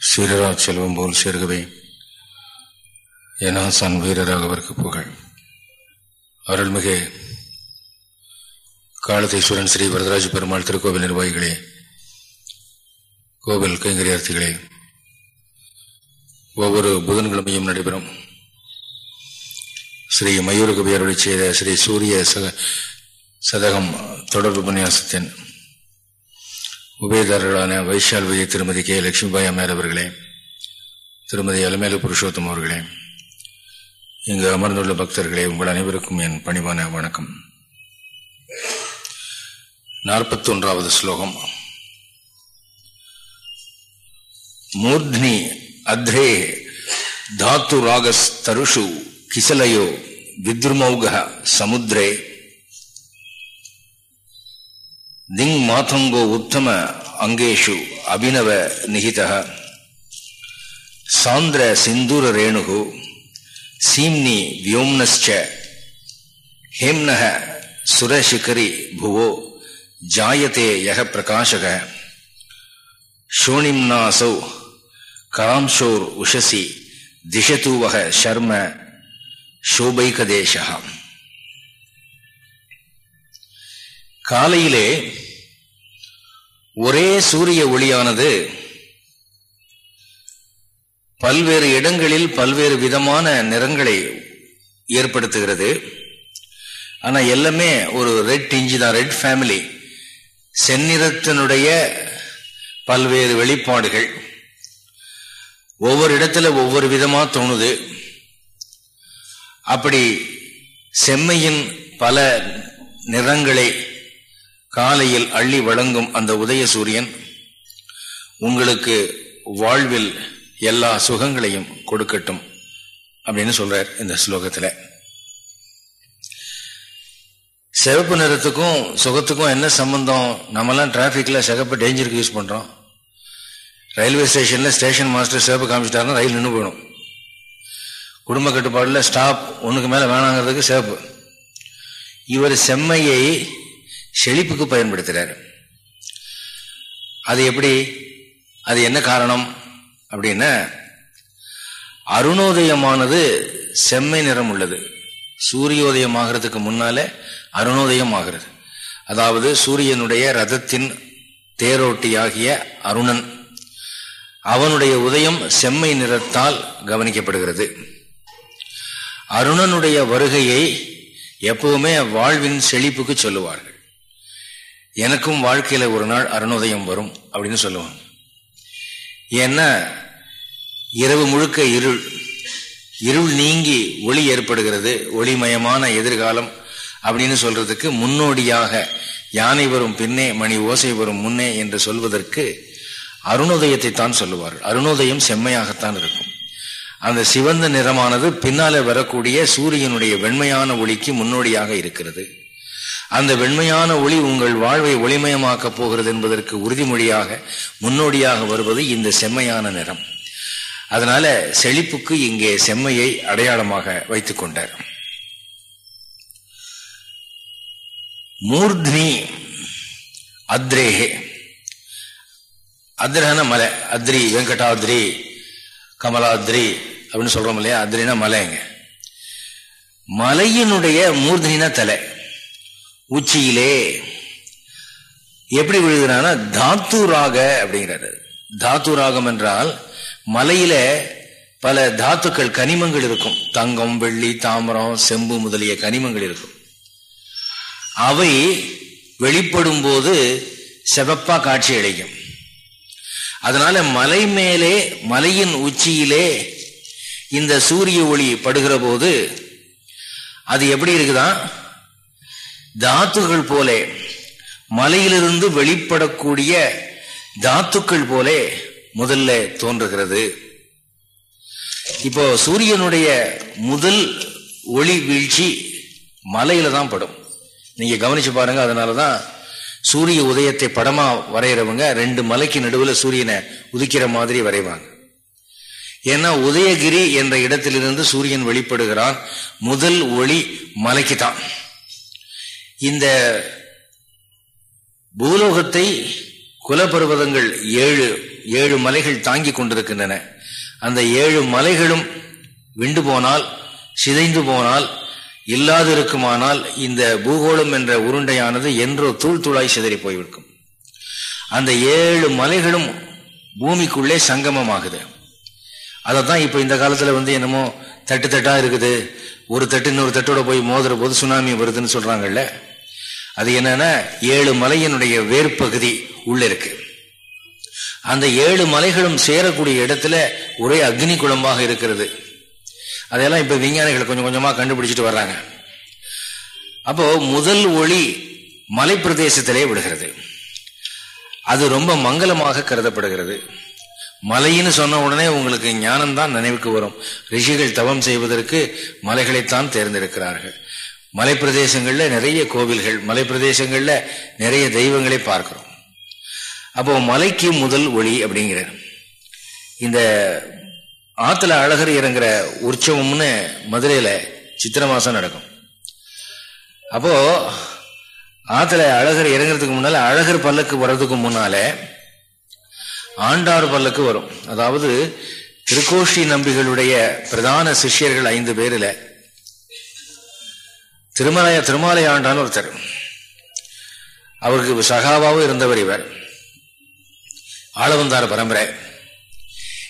சீரரா செல்வம் போல் சேர்கவே எனாசான் வீரராகவருக்கு புகழ். அருள்மிகு காலதீஸ்வரன் ஸ்ரீ வரதராஜ பெருமாள் திருக்கோவில் நிர்வாகிகளே கோவில் கைங்கரியார்த்திகளே ஒவ்வொரு புதன்கிழமையும் நடைபெறும். ஸ்ரீ மயூரகவி அருளை செய்த ஸ்ரீ சூரிய சதகம் தொடர்பு உபன்யாசத்தின் உபயதாரர்களான வைஷால் விஜய் திருமதி கே. லட்சுமிபாய் அம்மையார் அவர்களே திருமதி அலமேலு புருஷோத்தம் அவர்களே இங்கு அமர்ந்துள்ள பக்தர்களே உங்கள் அனைவருக்கும் என் பணிவான வணக்கம். நாற்பத்தி ஒன்றாவது ஸ்லோகம். மூர்த்னி அத்ரே தாத்து ராகஸ் தருஷு கிசலயோ வித்ருமௌக சமுத்ரே திங் மாதங்கோ உத்தம அங்கேஷு அபினவ நிகித சாந்திர சிந்தூர ரேணுகு சீம்னி வியோம்னஸ்ச ஹேம்னக சுரசிகரி புவோ ஜாயத்தே யக பிரகாஷக ஷோணிம்னாசௌ கராம்ஷோர் உஷசி திஷதூவக ஷர்ம ஷோபைகதேசா காலையிலே ஒரே சூரிய ஒளியானது பல்வேறு இடங்களில் பல்வேறு விதமான நிறங்களை ஏற்படுத்துகிறது. ஆனா எல்லாமே ஒரு ரெட் இஞ்சி தான் ரெட் ஃபேமிலி செந்நிறத்தினுடைய பல்வேறு வெளிப்பாடுகள். ஒவ்வொரு இடத்துல ஒவ்வொரு விதமா தோணுது. அப்படி செம்மையின் பல நிறங்களை காலையில் அள்ளி வழங்கும் அந்த உதய சூரியன் உங்களுக்கு வாழ்வில் எல்லா சுகங்களையும் கொடுக்கட்டும் அப்படின்னு சொல்றார் இந்த ஸ்லோகத்துல. சிவப்பு நிறத்துக்கும் சுகத்துக்கும் என்ன சம்பந்தம்? நம்மலாம் டிராபிக்ல சிகப்பு டேஞ்சருக்கு யூஸ் பண்றோம். ரயில்வே ஸ்டேஷன்ல ஸ்டேஷன் மாஸ்டர் சிவப்பு காமிச்சிட்டாருன்னா ரயில் நின்று போயிடும். குடும்ப கட்டுப்பாடுல ஸ்டாப் ஒண்ணுக்கு மேல வேணாங்கிறதுக்கு சிவப்பு. இவர் செம்மையை செழிப்புக்கு பயன்படுத்துறாரு. அது எப்படி? அது என்ன காரணம்? அப்படின்னா அருணோதயமானது செம்மை நிறம் உள்ளது. சூரியோதயம் ஆகிறதுக்கு முன்னாலே அருணோதயம் ஆகிறது. அதாவது சூரியனுடைய ரதத்தின் தேரோட்டியாகிய அருணன் அவனுடைய உதயம் செம்மை நிறத்தால் கவனிக்கப்படுகிறது. அருணனுடைய வருகையை எப்பவுமே வாழ்வின் செழிப்புக்கு சொல்லுவார்கள். எனக்கும் வாழ்க்கையில ஒரு நாள் அருணோதயம் வரும் அப்படின்னு சொல்லுவாங்க. ஏன்னா இரவு முழுக்க இருள் இருள் நீங்கி ஒளி ஏற்படுகிறது ஒளிமயமான எதிர்காலம் அப்படின்னு சொல்றதுக்கு முன்னோடியாக யானை வரும் பின்னே மணி ஓசை வரும் முன்னே என்று சொல்வதற்கு அருணோதயத்தை தான் சொல்லுவார். அருணோதயம் செம்மையாகத்தான் இருக்கும். அந்த சிவந்த நிறமானது பின்னாலே வரக்கூடிய சூரியனுடைய வெண்மையான ஒளிக்கு முன்னோடியாக இருக்கிறது. அந்த வெண்மையான ஒளி உங்கள் வாழ்வை ஒளிமயமாக்கப் போகிறது என்பதற்கு உறுதிமொழியாக முன்னோடியாக வருவது இந்த செம்மையான நிறம். அதனால செழிப்புக்கு இங்கே செம்மையை அடையாளமாக வைத்துக் கொண்டார். மூர்த்னி அத்ரேஹே அத்ரஹன மலை அத்ரி வெங்கடாத்ரி கமலாத்ரி அப்படின்னு சொல்றோம் இல்லையா? அத்ரினா மலைங்க. மலையினுடைய மூர்தனினா தலை. உச்சியிலே எப்படி விழுகிறான்னா தாத்து ராக அப்படிங்கிறாரு. தாத்து ராகம் என்றால் மலையில பல தாத்துக்கள் கனிமங்கள் இருக்கும். தங்கம் வெள்ளி தாமரம் செம்பு முதலிய கனிமங்கள் இருக்கும். அவை வெளிப்படும் போது செவப்பா காட்சி அளிக்கும் அதனால மலை மேலே மலையின் உச்சியிலே இந்த சூரிய ஒளி படுகிற போது அது எப்படி இருக்குதான் தாத்துகள் போலே மலையிலிருந்து வெளிப்படக்கூடிய தாத்துக்கள் போலே முதல்ல தோன்றுகிறது. இப்போ சூரியனுடைய முதல் ஒளி வீழ்ச்சி மலையில தான் படும். நீங்க கவனிச்சு பாருங்க அதனாலதான் சூரிய உதயத்தை படமா வரைகிறவங்க ரெண்டு மலைக்கு நடுவில் சூரியனை உதிக்கிற மாதிரி வரைவாங்க. ஏன்னா உதயகிரி என்ற இடத்திலிருந்து சூரியன் வெளிப்படுகிறான் முதல் ஒளி மலைக்கு தான் இந்த பூலோகத்தை குலப்பருவதங்கள் ஏழு ஏழு மலைகள் தாங்கி கொண்டிருக்கின்றன. அந்த ஏழு மலைகளும் விண்டு போனால் சிதைந்து போனால் இல்லாதிருக்குமானால் இந்த பூகோளம் என்ற உருண்டையானது என்றோ தூள் தூளாய் சிதறி போய்விடும். அந்த ஏழு மலைகளும் பூமிக்குள்ளே சங்கமமாகுது. அதை தான் இப்போ இந்த காலத்தில் வந்து என்னமோ தட்டு தட்டாக இருக்குது. ஒரு தட்டு இன்னொரு தட்டோட போய் மோதுற போது சுனாமி வருதுன்னு சொல்கிறாங்கல்ல அது என்னன்னா ஏழு மலையினுடைய வேர்பகுதி உள்ள இருக்கு. அந்த ஏழு மலைகளும் சேரக்கூடிய இடத்துல ஒரே அக்னி குளமாக இருக்கிறது. அதெல்லாம் இப்ப விஞ்ஞானிகள் கொஞ்சம் கொஞ்சமா கண்டுபிடிச்சிட்டு வர்றாங்க. அப்போ முதல் ஒளி மலை பிரதேசத்திலே விடுகிறது. அது ரொம்ப மங்களமாக கருதப்படுகிறது. மலைன்னு சொன்ன உடனே உங்களுக்கு ஞானம் தான் நினைவுக்கு வரும். ரிஷிகள் தவம் செய்வதற்கு மலைகளைத்தான் தேர்ந்தெடுக்கிறார்கள். மலைப்பிரதேசங்களில் நிறைய கோவில்கள் மலைப்பிரதேசங்களில் நிறைய தெய்வங்களை பார்க்கிறோம். அப்போ மலைக்கு முதல் ஒளி அப்படிங்கிற இந்த ஆற்றுல அழகர் இறங்குற உற்சவம்னு மதுரையில சித்திர மாசம் நடக்கும். அப்போ ஆற்றுல அழகர் இறங்குறதுக்கு முன்னால அழகர் பல்லக்கு வர்றதுக்கு முன்னால ஆண்டார் பல்லக்கு வரும். அதாவது திருக்கோஷி நம்பிகளுடைய பிரதான சிஷ்யர்கள் ஐந்து பேரில் திருமலைய திருமாலை ஆண்டான் ஒருத்தர். அவருக்கு சகாவாகவும் இருந்தவர் இவர். ஆளவந்தார பரம்பரை.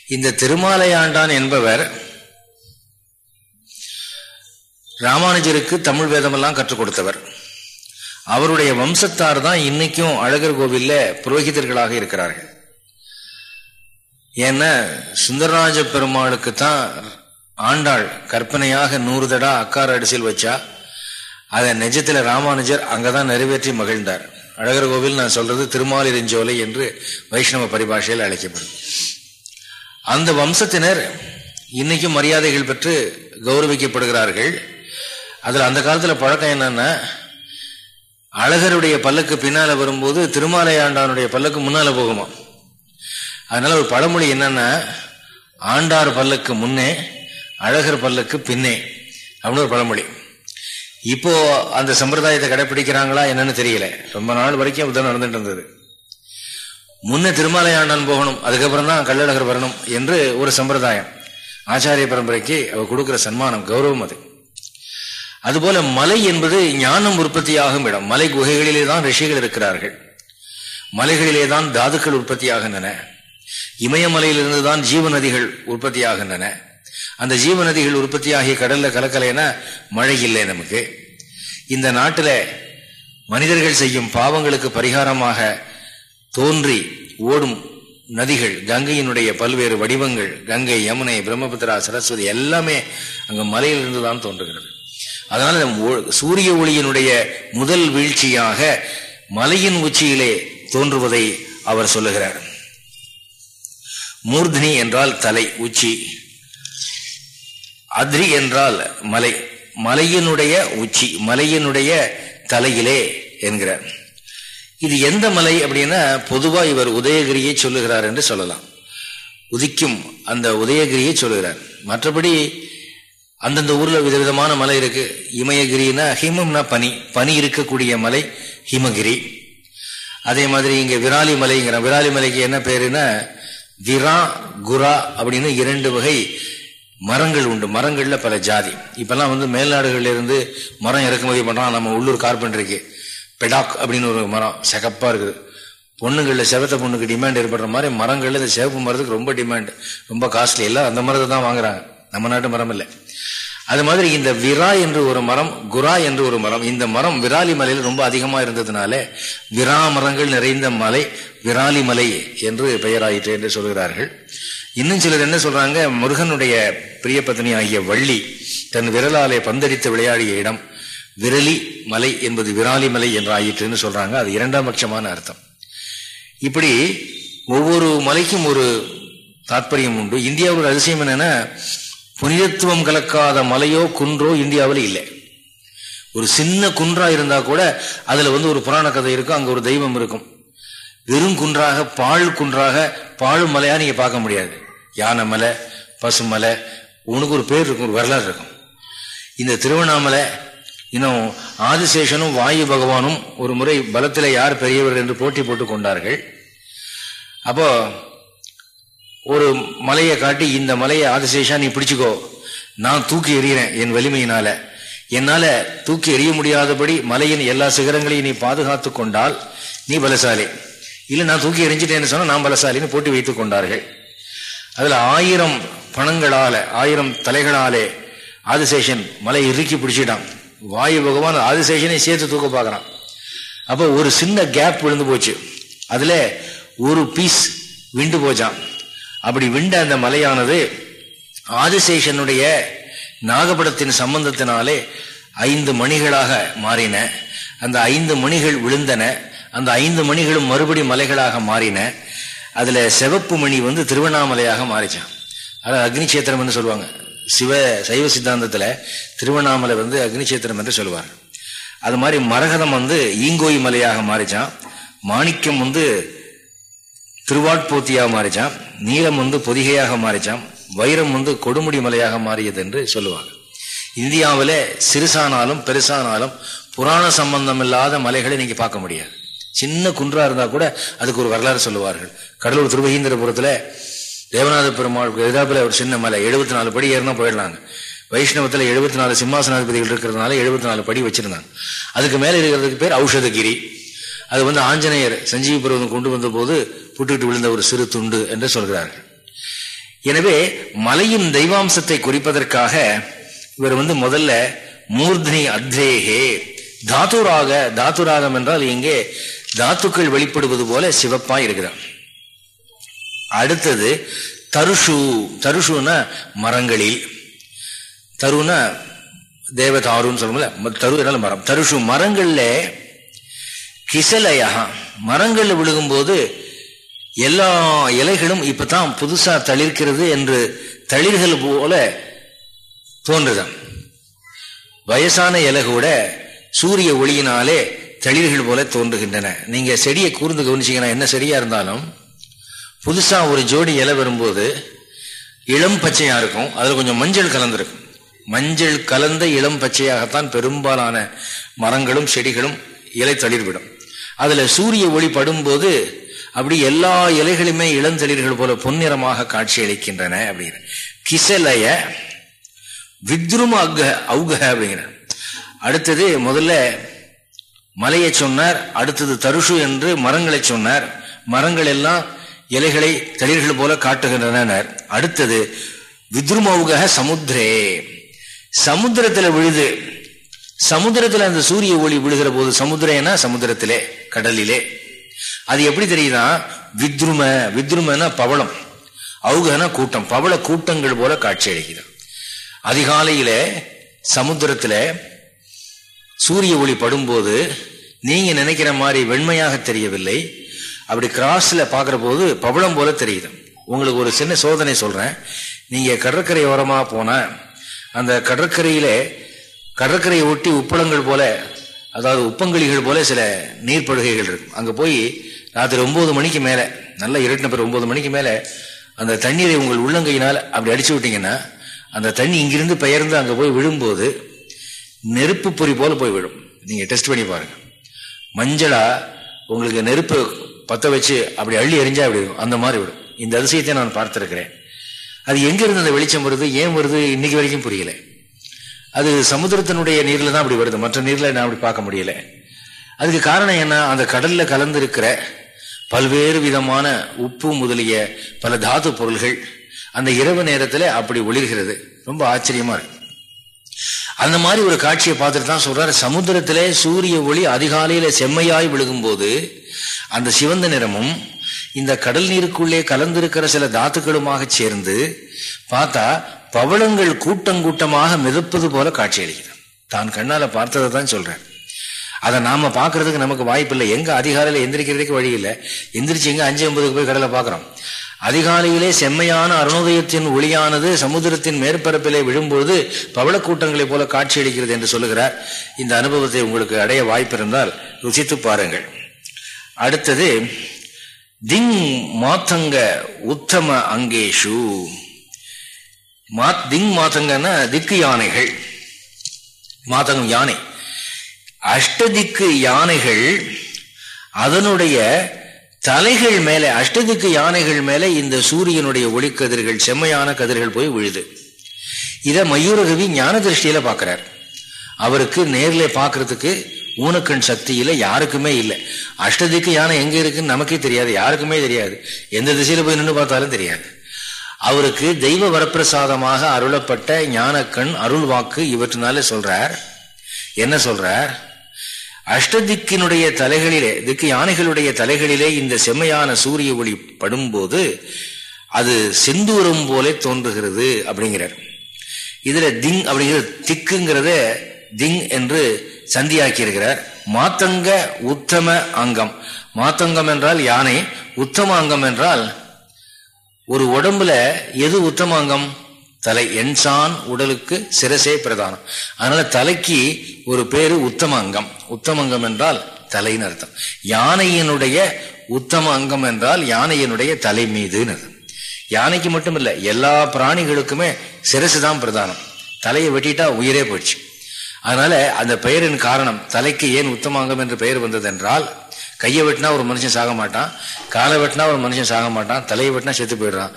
இந்த திருமாலை ஆண்டான் என்பவர் ராமானுஜருக்கு தமிழ் வேதமெல்லாம் கற்றுக் கொடுத்தவர். அவருடைய வம்சத்தார் தான் இன்னைக்கும் அழகர் கோவில்ல புரோகிதர்களாக இருக்கிறார்கள். ஏன்னா சுந்தரராஜ பெருமாளுக்கு தான் ஆண்டாள் கற்பனையாக நூறு தடா அக்கார அடிசில் வச்சா அதை நெஜத்தில் ராமானுஜர் அங்கதான் நிறைவேற்றி மகிழ்ந்தார். அழகர் கோவில் நான் சொல்றது திருமாலிருஞ்சோலை என்று வைஷ்ணவ பரிபாஷையில் அழைக்கப்படும். அந்த வம்சத்தினர் இன்னைக்கும் மரியாதைகள் பெற்று கௌரவிக்கப்படுகிறார்கள். அதில் அந்த காலத்தில் பழக்கம் என்னன்னா அழகருடைய பல்லுக்கு பின்னால வரும்போது திருமாலையாண்டானுடைய பல்லுக்கு முன்னால போகுமா? அதனால ஒரு பழமொழி என்னன்னா ஆண்டார் பல்லுக்கு முன்னே அழகர் பல்லுக்கு பின்னே அப்படின்னு ஒரு பழமொழி. இப்போ அந்த சம்பிரதாயத்தை கடைபிடிக்கிறாங்களா என்னன்னு தெரியல. ரொம்ப நாள் வரைக்கும் அப்படிதான் நடந்துட்டு இருந்தது. முன்ன திருமாலையாண்டான் போகணும் அதுக்கப்புறம் தான் கள்ளழகர் வரணும் என்று ஒரு சம்பிரதாயம். ஆச்சாரிய பரம்பரைக்கு அவர் கொடுக்கிற சன்மானம் கௌரவம் அது. அதுபோல மலை என்பது ஞானம் உற்பத்தியாகும் இடம். மலை குகைகளிலே தான் ரிஷிகள் இருக்கிறார்கள். மலைகளிலே தான் தாதுக்கள் உற்பத்தியாகின்றன. இமயமலையிலிருந்து தான் ஜீவ நதிகள் உற்பத்தியாகின்றன. அந்த ஜீவ நதிகள் உற்பத்தியாகிய கடல்ல கலக்கலைன்னா மழை இல்லை நமக்கு. இந்த நாட்டில் மனிதர்கள் செய்யும் பாவங்களுக்கு பரிகாரமாக தோன்றி ஓடும் நதிகள் கங்கையினுடைய பல்வேறு வடிவங்கள் கங்கை யமுனை பிரம்மபுத்திரா சரஸ்வதி எல்லாமே அங்க மலையிலிருந்து தான் தோன்றுகிறது. அதனால சூரிய ஒளியினுடைய முதல் வீழ்ச்சியாக மலையின் உச்சியிலே தோன்றுவதை அவர் சொல்லுகிறார். மூர்தினி என்றால் தலை உச்சி. அத்ரி என்றால் மலை. மலையினுடைய உச்சி மலையினுடைய தலையிலே என்கிறார். இது எந்த மலை அப்படின்னா பொதுவா இவர் உதயகிரியை சொல்லுகிறார் என்று சொல்லலாம். உதிக்கும் அந்த உதயகிரியை சொல்லுகிறார். மற்றபடி அந்தந்த ஊர்ல விதவிதமான மலை இருக்கு. இமயகிரினா ஹிமம்னா பனி. பனி இருக்கக்கூடிய மலை ஹிமகிரி. அதே மாதிரி இங்க விராலி மலைங்கிற விராலி மலைக்கு என்ன பேருன்னா விரா குரா அப்படின்னு இரண்டு வகை மரங்கள் உண்டு. மரங்கள்ல பல ஜாதி. இப்பெல்லாம் வந்து மேல்நாடுகள்ல இருந்து மரம் இறக்குமதி பண்றான் நம்ம உள்ளூர் கார்பெண்டருக்கு. பெடாக் அப்படின்னு ஒரு மரம் சிகப்பா இருக்குது. பொண்ணுங்கள்ல செவத்த பொண்ணுக்கு டிமாண்ட் ஏற்படுற மாதிரி மரங்கள்ல இந்த சிவப்பு மரத்துக்கு ரொம்ப டிமாண்ட் ரொம்ப காஸ்ட்லி எல்லாம் அந்த மரத்தை தான் வாங்குறாங்க. நம்ம நாட்டு மரம் இல்லை. அது மாதிரி இந்த விரா என்று ஒரு மரம் குரா என்று ஒரு மரம் இந்த மரம் விராலி மலையில் ரொம்ப அதிகமா இருந்ததுனால விரா மரங்கள் நிறைந்த மலை விராலி மலை என்று பெயராயிற்று என்று சொல்கிறார்கள். இன்னும் சிலர் என்ன சொல்றாங்க? முருகனுடைய பிரிய பத்னி ஆகிய வள்ளி தன் விரலாலே பந்தடித்து விளையாடிய இடம் விரலி மலை என்பது விராலி மலை என்று ஆயிற்றுன்னு சொல்றாங்க. அது இரண்டாம் பட்சமான அர்த்தம். இப்படி ஒவ்வொரு மலைக்கும் ஒரு தாற்பயம் உண்டு. இந்தியாவோட அதிசயம் என்னன்னா புனிதத்துவம் கலக்காத மலையோ குன்றோ இந்தியாவில் இல்லை. ஒரு சின்ன குன்றா இருந்தா கூட அதுல வந்து ஒரு புராண கதை இருக்கும் அங்க ஒரு தெய்வம் இருக்கும். வெறும் குன்றாக பாழ் குன்றாக பாழ் மலையா நீங்க பார்க்க முடியாது. யானை மலை பசுமலை உனக்கு ஒரு பேர் இருக்கும் ஒரு வரலாறு இருக்கும். இந்த திருவண்ணாமலை இன்னும் ஆதிசேஷனும் வாயு பகவானும் ஒரு முறை பலத்தில் யார் பெரியவர் என்று போட்டி போட்டு கொண்டார்கள். அப்போ ஒரு மலையை காட்டி இந்த மலையை ஆதிசேஷா நீ பிடிச்சுக்கோ. நான் தூக்கி எறிகிறேன் என் வலிமையினால. என்னால தூக்கி எறிய முடியாதபடி மலையின் எல்லா சிகரங்களையும் நீ பாதுகாத்து கொண்டால் நீ பலசாலி. இல்லை நான் தூக்கி எறிஞ்சிட்டேன்னு சொன்னால் நான் பலசாலின்னு போட்டி வைத்துக் கொண்டார்கள். அதுல ஆயிரம் பணங்களால ஆயிரம் தலைகளாலே ஆதிசேஷன் மலை இறுக்கி பிடிச்சிட்டான். வாயு பகவான் ஆதிசேஷனை சேர்த்து தூக்க பார்க்குறான். அப்போ ஒரு சின்ன கேப் விழுந்து போச்சு. அதுல ஒரு பீஸ் விண்டு போச்சான் அப்படி விண்ட அந்த மலையானது ஆதிசேஷனுடைய நாகபடத்தின் சம்பந்தத்தினாலே ஐந்து மணிகளாக மாறின. அந்த ஐந்து மணிகள் விழுந்தன. அந்த ஐந்து மணிகளும் மறுபடி மலைகளாக மாறின. அதுல சிவப்பு மணி வந்து திருவண்ணாமலையாக மாறிச்சான். அதாவது அக்னிச்சேத்திரம் சொல்லுவாங்க. சிவ சைவ சித்தாந்தத்துல திருவண்ணாமலை வந்து அக்னிச்சேத்திரம் என்று சொல்லுவார். அது மாதிரி மரகதம் வந்து ஈங்கோய் மலையாக மாறிச்சான். மாணிக்கம் வந்து திருவாட்போத்தியாக மாறிச்சான். நீளம் வந்து பொதிகையாக மாறிச்சான். வைரம் வந்து கொடுமுடி மலையாக மாறியது என்று சொல்லுவாங்க. இந்தியாவில் சிறுசானாலும் பெருசானாலும் புராண சம்பந்தம் இல்லாத மலைகளை நீங்க பார்க்க முடியாது. சின்ன குன்றா இருந்தா கூட அதுக்கு ஒரு வரலாறு சொல்லுவார்கள். கடலூர் திருவகீந்திரபுரத்தில் தேவநாத பெருமாள் எதிராப்புல ஒரு சின்ன மலை எழுபத்தி நாலு படி ஏறினா போயிடலாங்க. வைஷ்ணவத்துல எழுபத்தி நாலு சிம்மாசனாதிபதிகள் இருக்கிறதுனால எழுபத்தி நாலு படி வச்சிருந்தாங்க. அதுக்கு மேல இருக்கிறதுக்கு பேர் ஔஷதகிரி. அது வந்து ஆஞ்சநேயர் சஞ்சீவி பருவம் கொண்டு வந்த போது புட்டுக்கிட்டு விழுந்த ஒரு சிறு துண்டு என்று சொல்கிறார்கள். எனவே மலையின் தெய்வாம்சத்தை குறிப்பதற்காக இவர் வந்து முதல்ல மூர்தினி அத்ரேகே தாத்துராக தாத்துராகம் என்றால் இங்கே தாத்துக்கள் வெளிப்படுவது போல சிவப்பாய் இருக்கிறார். அடுத்தது தருஷு. தருஷுனா மரங்களில். தருனா தேவதாருன்னு சொல்லுவோம்ல தரு என்னால மரம். தருஷு மரங்கள்ல கிசலையா மரங்கள்ல விழுகும்போது எல்லா இலைகளும் இப்பதான் புதுசா தளிர்க்கிறது என்று தளிர்கள் போல தோன்றுதான் வயசான இலை கூட சூரிய ஒளியினாலே தளிர்கள் போல தோன்றுகின்றன. நீங்க செடியை கூர்ந்து கவனிச்சீங்கன்னா என்ன செடியா இருந்தாலும் புதுசாக ஒரு ஜோடி இலை வரும்போது இளம் பச்சையாக இருக்கும். அதில் கொஞ்சம் மஞ்சள் கலந்துருக்கும். மஞ்சள் கலந்த இளம் பச்சையாகத்தான் பெரும்பாலான மரங்களும் செடிகளும் இலை தளிர்விடும். அதில் சூரிய ஒளி படும்போது அப்படி எல்லா இலைகளுமே இளந்தளிர்கள் போல பொன்னிறமாக காட்சி அளிக்கின்றன அப்படிங்கிற. கிசலைய வித்ரும அக்க அவுக அப்படிங்கிற. அடுத்தது முதல்ல மலையை சொன்னார் அடுத்தது தருஷு என்று மரங்களை சொன்னார். மரங்கள் எல்லாம் இலைகளை தளிர்கள் போல காட்டுகின்றன அடுத்தது வித்ருமவுக சமுத்திரே சமுத்திரத்துல விழுது. சமுத்திரத்துல அந்த சூரிய ஒளி விழுகிற போது சமுத்திரம்னா சமுத்திரத்திலே கடலிலே. அது எப்படி தெரியுதா வித்ரும வித்ருமனா பவளம். அவுகனா கூட்டம். பவள கூட்டங்கள் போல காட்சி அளிக்குது. அதிகாலையில சமுத்திரத்துல சூரிய ஒளி படும்போது நீங்க நினைக்கிற மாதிரி வெண்மையாக தெரியவில்லை. அப்படி கிராஸ்ல பாக்குற போது பவளம் போல தெரியுது. உங்களுக்கு ஒரு சின்ன சோதனை சொல்றேன். நீங்க கடற்கரை ஓரமா போன அந்த கடற்கரையில கடற்கரையை ஒட்டி உப்பளங்கள் போல அதாவது உப்பங்களிகள் போல சில நீர்ப்படுகைகள் இருக்கும். அங்க போய் ராத்திரி ஒன்பது மணிக்கு மேல நல்லா இருட்டின பிறகு ஒன்பது மணிக்கு மேல அந்த தண்ணீரை உங்கள் உள்ளங்கையினால் அப்படி அடிச்சு விட்டீங்கன்னா அந்த தண்ணி இங்கிருந்து பெயர்ந்து அங்க போய் விழும்போது நெருப்பு பொறி போல போய் விழும். நீங்க டெஸ்ட் பண்ணி பாருங்க. மஞ்சளா உங்களுக்கு நெருப்பு பற்ற வச்சு அப்படி அள்ளி எரிஞ்சா அப்படி இருக்கும்? அந்த மாதிரி விடும். இந்த அதிசயத்தை நான் பார்த்திருக்கிறேன். அது எங்கிருந்து அந்த வெளிச்சம் வருது? ஏன் வருது? இன்னைக்கு வரைக்கும் புரியல. அது சமுத்திரத்தினுடைய நீரில் தான் அப்படி வருது. மற்ற நீரில் நான் அப்படி பார்க்க முடியல. அதுக்கு காரணம் என்ன? அந்த கடலில் கலந்திருக்கிற பல்வேறு விதமான உப்பு முதலிய பல தாது பொருள்கள் அந்த இரவு நேரத்தில் அப்படி ஒளிர்கிறது. ரொம்ப ஆச்சரியமா இருக்கு. அந்த மாதிரி ஒரு காட்சியை பார்த்துட்டு தான் சொல்றாரு. சமுத்திரத்திலே சூரிய ஒளி அதிகாலையில செம்மையாய் விழுகும் போது அந்த சிவந்த நிறமும் இந்த கடல் நீருக்குள்ளே கலந்திருக்கிற சில தாத்துக்களுமாக சேர்ந்து பார்த்தா பவளங்கள் கூட்டங்கூட்டமாக மிதப்பது போல காட்சி அளிக்கிறது. தான் கண்ணால பார்த்ததை தான் சொல்றேன் அதை நாம பாக்குறதுக்கு நமக்கு வாய்ப்பு இல்லை எங்க அதிகாலையில எந்திரிக்கிறதுக்கு வழி இல்லை. எந்திரிச்சு எங்க அஞ்சு ஐம்பதுக்கு போய் கடலை பாக்குறோம் அதிகாலையிலே செம்மையான அருணோதயத்தின் ஒளியானது சமுதிரத்தின் மேற்பரப்பிலே விழும்போது பவளக்கூட்டங்களைப் போல காட்சியளிக்கிறது என்று சொல்லுகிறார். இந்த அனுபவத்தை உங்களுக்கு அடைய வாய்ப்பிருந்தால் ருசித்து பாருங்கள். அடுத்தது திங் மாத்தங்க உத்தம அங்கேஷு. திங் மாத்தங்கன்னா திக்கு யானைகள். மாத்தங்கம் யானை. அஷ்டதிக்கு யானைகள் அதனுடைய தலைகள் மேலே அஷ்டதிக்கு யானைகள் மேலே இந்த சூரியனுடைய ஒளிக்கதிர்கள் செம்மையான கதிர்கள் போய் விழுது. இதை மயூரகவி ஞான திருஷ்டியில பார்க்கிறார். அவருக்கு நேரில் பார்க்கறதுக்கு ஊனக்கண் சக்தியில யாருக்குமே இல்லை. அஷ்டதிக்கு யானை எங்க இருக்குன்னு நமக்கே தெரியாது யாருக்குமே தெரியாது. எந்த திசையில போய் நின்று பார்த்தாலும் தெரியாது. அவருக்கு தெய்வ வரப்பிரசாதமாக அருளப்பட்ட ஞானக்கண் அருள் வாக்கு இவற்றினால சொல்றார். என்ன சொல்றார்? அஷ்டதிக்கினுடைய தலைகளிலே திக்கு யானைகளுடைய தலைகளிலே இந்த செம்மையான சூரிய ஒளி படும்போது அது செந்தூரம் போல தோன்றுகிறது அப்படிங்கிறார். இதுல திங் அப்படிங்கிறது திக்குங்கிறத திங் என்று சந்தியாக்கி இருக்கிறார் மாத்தங்க உத்தம அங்கம். மாத்தங்கம் என்றால் யானை உத்தம அங்கம் என்றால் ஒரு உடம்புல எது உத்தம அங்கம்? தலை என்சான் உடலுக்கு சிரசே பிரதானம். அதனால தலைக்கு ஒரு பேரு உத்தம அங்கம் உத்தம அங்கம் என்றால் தலைன்னு அர்த்தம். யானையினுடைய உத்தம அங்கம் என்றால் யானையினுடைய தலை மீதுன்னு யானைக்கு மட்டும் இல்லை எல்லா பிராணிகளுக்குமே சிரசு தான் பிரதானம். தலையை வெட்டிட்டா உயிரே போயிடுச்சு. அதனால அந்த பெயரின் காரணம் தலைக்கு ஏன் உத்தமாங்கம் என்று பெயர் வந்தது என்றால் கையை வெட்டினா ஒரு மனுஷன் சாக மாட்டான் காலை வெட்டினா ஒரு மனுஷன் சாக மாட்டான் தலையை வெட்டினா செத்து போயிடுறான்.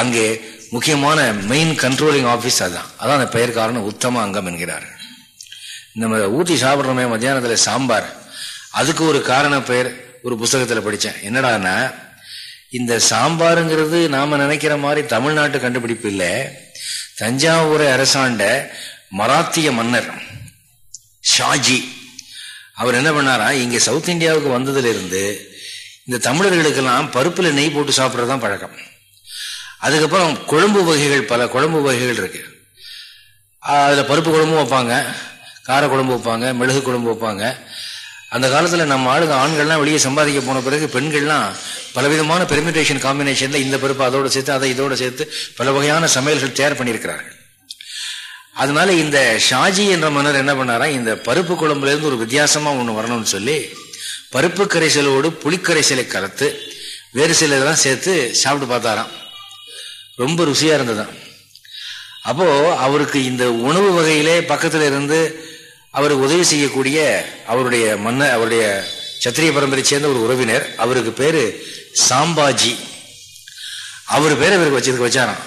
அங்கே முக்கியமான மெயின் கண்ட்ரோலிங் ஆஃபீஸ் அதுதான் அதான் அந்த பெயர் காரணம் உத்தம அங்கம் என்கிறார். நம்ம ஊற்றி சாப்பிட்றோமே மத்தியானத்தில் சாம்பார். அதுக்கு ஒரு காரண பெயர் ஒரு புஸ்தகத்தில் படித்தேன். என்னடான்னா இந்த சாம்பாருங்கிறது நாம் நினைக்கிற மாதிரி தமிழ்நாட்டு கண்டுபிடிப்பு இல்லை. தஞ்சாவூரை அரசாண்ட மராத்திய மன்னர் ஷாஜி அவர் என்ன பண்ணாரா இங்கே சவுத் இந்தியாவுக்கு வந்ததுலேருந்து இந்த தமிழர்களுக்கெல்லாம் பருப்பில் நெய் போட்டு சாப்பிட்றது தான் பழக்கம். அதுக்கப்புறம் குழம்பு வகைகள் பல குழம்பு வகைகள் இருக்கு. அதில் பருப்பு குழம்பும் வைப்பாங்க கார குழம்பு வைப்பாங்க மிளகு குழம்பு வைப்பாங்க. அந்த காலத்தில் நம்ம ஆளுங்க ஆண்கள்லாம் வெளியே சம்பாதிக்க போன பிறகு பெண்கள்லாம் பலவிதமான பெர்மிட்டேஷன் காம்பினேஷனில் இந்த பருப்பு அதோட சேர்த்து அதை இதோடு சேர்த்து பல வகையான சமையல்கள் தயார் பண்ணியிருக்கிறார்கள். அதனால இந்த ஷாஜி என்ற மன்னர் என்ன பண்ணாரா இந்த பருப்பு குழம்புலேருந்து ஒரு வித்தியாசமாக ஒன்று வரணும்னு சொல்லி பருப்பு கரைசலோடு புளிக்கரைசலை கலத்து வேறு சில இதெல்லாம் சேர்த்து சாப்பிட்டு பார்த்தாராம். ரொம்ப ருசியா இருந்ததுதான் அப்போ அவருக்கு இந்த உணவு வகையிலே பக்கத்துல இருந்து அவர் உதவி செய்யக்கூடிய அவருடைய மன்ன அவருடைய சத்திரிய பரம்பரை சேர்ந்த ஒரு உறவினர் அவருக்கு பேரு சாம்பாஜி. அவர் பேரை இவருக்கு வச்சதுக்கு வச்சாராம்.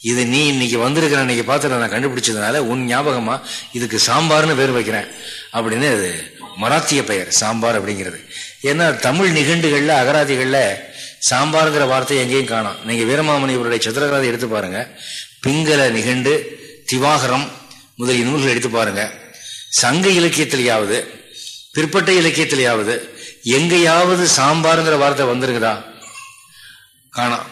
இது நீ இன்னைக்கு வந்திருக்கிற இன்னைக்கு பார்த்து நான் கண்டுபிடிச்சதுனால உன் ஞாபகமா இதுக்கு சாம்பார்னு பேர் வைக்கிறேன். அப்படின்னு அது மராத்திய பெயர் சாம்பார் அப்படிங்கிறது. ஏன்னா தமிழ் நிகண்டுகளில் அகராதிகளில் சாம்பாருங்கிற வார்த்தை எங்கேயும் காணும். நீங்கள் வீரமாமணி இவருடைய சதுரகராதி எடுத்து பாருங்க. பிங்கல நிகண்டு திவாகரம் முதலிய நூல்கள் எடுத்து பாருங்க. சங்க இலக்கியத்திலேயாவது பிற்பட்ட இலக்கியத்திலேயாவது எங்கேயாவது சாம்பாருங்கிற வார்த்தை வந்துருங்கதா காணாம்.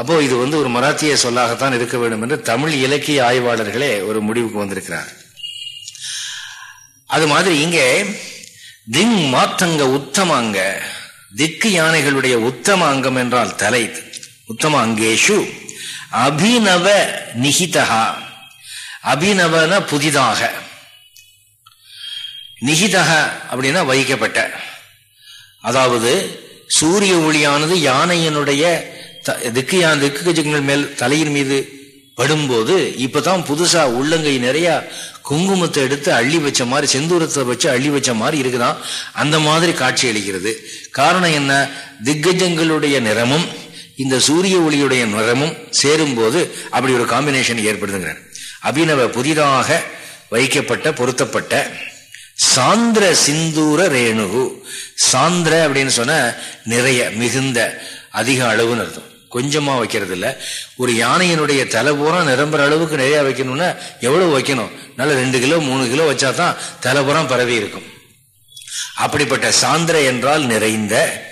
அப்போ இது வந்து ஒரு மராத்திய சொல்லாகத்தான் இருக்க வேண்டும் என்று தமிழ் இலக்கிய ஆய்வாளர்களே ஒரு முடிவுக்கு வந்திருக்கிறார். அது மாதிரி இங்கே திங் மாத்தங்க உத்தமாங்க. திக்கு யானைகளுடைய உத்தம அங்கம் என்றால் தலை. உத்தம அங்கேஷு அபிநவ நிகிதகா அபிநவன புதிதாக. நிகிதக அப்படின்னா வைக்கப்பட்ட. அதாவது சூரிய ஒளியானது யானையினுடைய திக்கு திக்கு கஜங்கள் மேல் தலையின் மீது படும்போது இப்பதான் புதுசா உள்ளங்கை நிறைய குங்குமத்தை எடுத்து அள்ளி வச்ச மாதிரி செந்தூரத்தை வச்சு அள்ளி வச்ச மாதிரி இருக்குதான் அந்த மாதிரி காட்சி அளிக்கிறது. காரணம் என்ன? திக்கஜங்களுடைய நிறமும் இந்த சூரிய ஒளியுடைய நிறமும் சேரும் போது அப்படி ஒரு காம்பினேஷன் ஏற்படுதுங்கிறார். அபிநவ புதிதாக வைக்கப்பட்ட பொருத்தப்பட்ட சாந்திர சிந்தூர ரேணுகு. சாந்திர அப்படின்னு சொன்ன நிறைய மிகுந்த அதிக அளவுன்னு அர்த்தம். கொஞ்சமா வைக்கிறது இல்ல ஒரு யானையினுடைய தலை பூரா நிரம்புற அளவுக்கு நிறைய வைக்கணும்னா எவ்வளவு வைக்கணும்? நல்ல ரெண்டு கிலோ மூணு கிலோ வச்சா தான் தலை பரவி இருக்கும். அப்படிப்பட்ட சாந்திர என்றால் நிறைந்த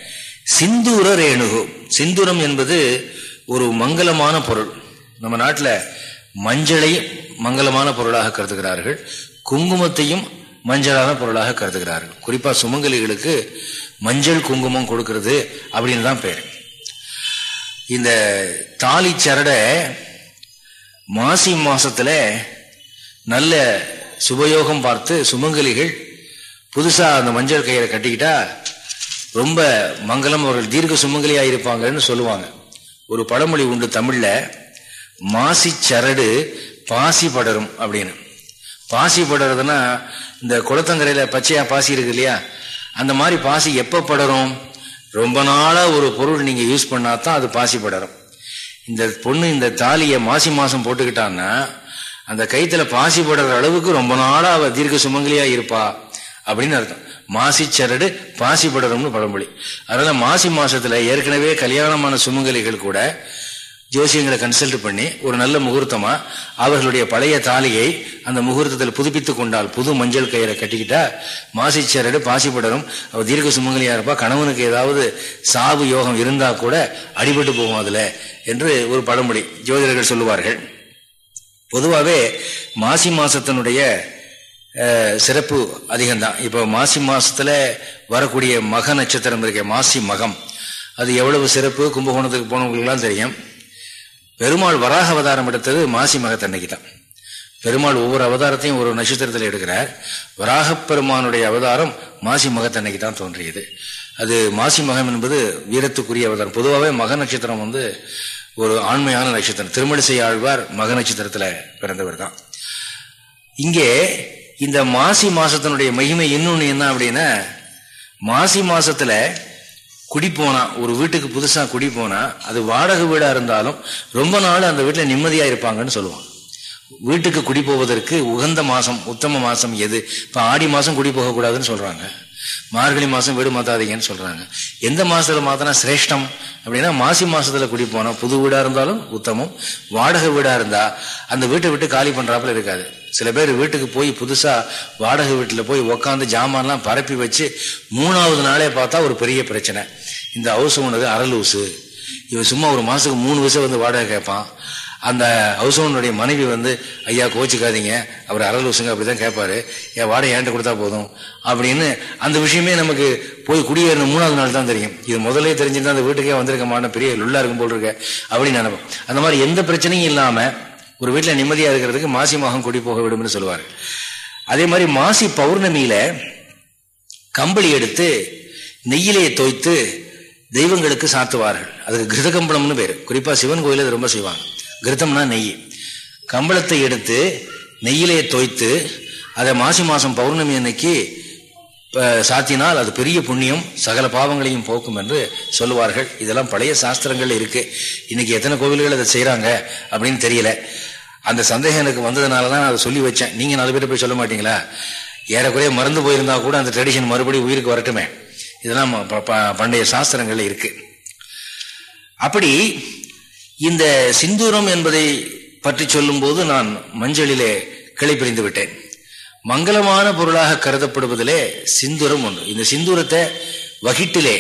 சிந்தூர ரேணுகு. சிந்தூரம் என்பது ஒரு மங்களமான பொருள். நம்ம நாட்டில் மஞ்சளை மங்களமான பொருளாக கருதுகிறார்கள். குங்குமத்தையும் மஞ்சளான பொருளாக கருதுகிறார்கள். குறிப்பா சுமங்கலிகளுக்கு மஞ்சள் குங்குமம் கொடுக்கிறது அப்படின்னு தான் பேர். இந்த தாலி சரடை மாசி மாசத்துல நல்ல சுபயோகம் பார்த்து சுமங்கலிகள் புதுசா அந்த மஞ்சள் கயிறை கட்டிக்கிட்டா ரொம்ப மங்களம். அவர்கள் தீர்க்க சுமங்கலியா இருப்பாங்கன்னு சொல்லுவாங்க. ஒரு பழமொழி உண்டு தமிழ்ல மாசி சரடு பாசி படரும் அப்படின்னு. பாசி படுறதுன்னா இந்த குளத்தங்கரையில பச்சையா பாசி இருக்கு இல்லையா? அந்த மாதிரி பாசி எப்ப படரும்? ரொம்ப நாளா ஒரு பொருள் நீங்க யூஸ் பண்ணாதான் அது பாசி படரும் இந்த பொண்ணு இந்த தாலியை மாசி மாசம் போட்டுக்கிட்டான்னா அந்த கைத்துல பாசி படுற அளவுக்கு ரொம்ப நாளா அவ தீர்க்க சுமங்கலியா இருப்பா அப்படின்னு அர்த்தம். மாசி சரடு பாசி படரும்னு பழமொழி. அதனால மாசி மாசத்துல ஏற்கனவே கல்யாணமான சுமங்கலிகள் கூட ஜோசியங்களை கன்சல்ட் பண்ணி ஒரு நல்ல முகூர்த்தமா அவர்களுடைய பழைய தாலியை அந்த முகூர்த்தத்தில் புதுப்பித்துக் கொண்டால் புது மஞ்சள் கயிறை கட்டிக்கிட்டா மாசிச்சரடு பாசிப்படரும் அவர் தீர்க்க சுமங்கலியா இருப்பா கணவனுக்கு ஏதாவது சாவு யோகம் இருந்தா கூட அடிபட்டு போகும் அதுல என்று ஒரு பழமொழி ஜோதிடர்கள் சொல்லுவார்கள். பொதுவாகவே மாசி மாசத்தினுடைய சிறப்பு அதிகம்தான். இப்போ மாசி மாசத்துல வரக்கூடிய மக நட்சத்திரம் இருக்க மாசி மகம். அது எவ்வளவு சிறப்பு? கும்பகோணத்துக்கு போனவங்களுக்குலாம் தெரியும். பெருமாள் வராக அவதாரம் எடுத்தது மாசி மகத்தன்னைக்கு தான் பெருமாள் ஒவ்வொரு அவதாரத்தையும் ஒரு நட்சத்திரத்தில் எடுக்கிறார். வராக பெருமானுடைய அவதாரம் மாசி மகத்தன்னைக்கு தான் தோன்றியது. அது மாசி மகம் என்பது வீரத்துக்குரிய அவதாரம். பொதுவாகவே மக நட்சத்திரம் வந்து ஒரு ஆண்மையான நட்சத்திரம். திருமணிசை ஆழ்வார் மக நட்சத்திரத்தில் பிறந்தவர் தான். இங்கே இந்த மாசி மாசத்தினுடைய மகிமை இன்னொன்று என்ன அப்படின்னா மாசி மாசத்துல குடி போனா ஒரு வீட்டுக்கு புதுசா குடி போனா அது வாடகை வீடா இருந்தாலும் ரொம்ப நாள் அந்த வீட்டுல நிம்மதியா இருப்பாங்கன்னு சொல்லுவாங்க. வீட்டுக்கு குடி போவதற்கு உகந்த மாசம் உத்தம மாசம் எது? இப்ப ஆடி மாசம் குடி போக கூடாதுன்னு சொல்றாங்க. மார்கழி மாசம் வீடு மாத்தாதீங்கன்னு சொல்றாங்க. எந்த மாசத்துல மாத்தினா சிரேஷ்டம்? அப்படின்னா மாசி மாசத்துல குடி போனா புது வீடா இருந்தாலும் உத்தமம் வாடகை வீடா இருந்தா அந்த வீட்டை விட்டு காலி பண்றாப்புல இருக்காது. சில பேர் வீட்டுக்கு போய் புதுசா வாடகை வீட்டில் போய் உக்காந்து ஜாமான்லாம் பரப்பி வச்சு மூணாவது நாளே பார்த்தா ஒரு பெரிய பிரச்சனை. இந்த ஹவுஸ் ஓனரு அரலூசு இவன் சும்மா ஒரு மாசத்துக்கு மூணு வருஷம் வந்து வாடகை கேட்பான். அந்த ஹவுஸ் ஓனருடைய மனைவி வந்து ஐயா கோச்சிக்காதீங்க. அவர் அரலூசுங்க அப்படிதான் கேட்பாரு. என் வாடகை ஏன்ட்டு கொடுத்தா போதும். அப்படின்னு அந்த விஷயமே நமக்கு போய் குடியேறின மூணாவது நாள் தான் தெரியும். இது முதலே தெரிஞ்சிருந்தா அந்த வீட்டுக்கே வந்திருக்க மாட்டேன். பெரிய லுல்லா இருக்கும் போல் இருக்க. அப்படின்னு நினைப்போம். அந்த மாதிரி எந்த பிரச்சனையும் இல்லாமல் ஒரு வீட்டில் நிம்மதியாக இருக்கிறதுக்கு மாசி மாகம் கொடி போக விடும்னு சொல்லுவார். அதே மாதிரி மாசி பௌர்ணமியில கம்பளி எடுத்து நெய்யிலே தோய்த்து தெய்வங்களுக்கு சாத்துவார்கள். அதுக்கு கிருத கம்பளம்னு பேர். குறிப்பா சிவன் கோயில் அது ரொம்ப செய்வாங்க. கிருதம்னா நெய். கம்பளத்தை எடுத்து நெய்யிலே தோய்த்து அதை மாசி மாதம் பௌர்ணமி அன்னைக்கு சாத்தினால் அது பெரிய புண்ணியம் சகல பாவங்களையும் போக்கும் என்று சொல்லுவார்கள். இதெல்லாம் பழைய சாஸ்திரங்கள் இருக்கு. இன்னைக்கு எத்தனை கோவில்கள் அதை செய்யறாங்க அப்படின்னு தெரியல. அந்த சந்தேகம் எனக்கு வந்ததுனால தான் அதை சொல்லி வச்சேன். நீங்கள் நாலு பேர் போய் சொல்ல மாட்டீங்களா? ஏறக்குறைய மறந்து போயிருந்தா கூட அந்த ட்ரெடிஷன் மறுபடியும் உயிருக்கு வரட்டுமே. இதெல்லாம் பண்டைய சாஸ்திரங்கள் இருக்கு. அப்படி இந்த சிந்தூரம் என்பதை பற்றி சொல்லும்போது நான் மஞ்சளிலே கிளை பிரிந்து விட்டேன். மங்களமான பொருளாக கருதப்படுவதிலே சிந்தூரம் ஒன்று இந்த சிந்தூரத்தை வகிட்டிலே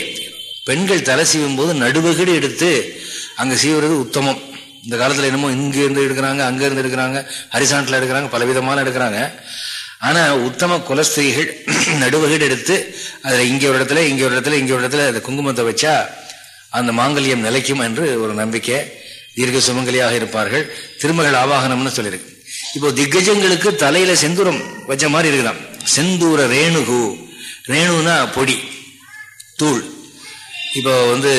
பெண்கள் தலை சீவும் போது நடுவகிடு எடுத்து அங்கே சீவுறது உத்தமம். இந்த காலத்தில் என்னமோ இங்கேருந்து எடுக்கிறாங்க அங்கேருந்து எடுக்கிறாங்க ஹரிசாண்டில் எடுக்கிறாங்க பலவிதமான எடுக்கிறாங்க. ஆனால் உத்தம குலஸ்திரீகள் நடுவகீடு எடுத்து அதில் இங்கே ஒரு இடத்துல இங்கே ஒரு இடத்துல இங்கே ஒரு இடத்துல அந்த குங்குமத்தை வச்சா அந்த மாங்கல்யம் நிலைக்கும் என்று ஒரு நம்பிக்கை தீர்க்க சுமங்கலியாக இருப்பார்கள். திருமகள் ஆவாகனம்னு சொல்லியிருக்கு. இப்போ திக்கஜங்களுக்கு தலையில செந்தூரம் வச்ச மாதிரி இருக்குதான் செந்தூர ரேணுகு. ரேணுனா பொடி தூள். இப்போ வந்து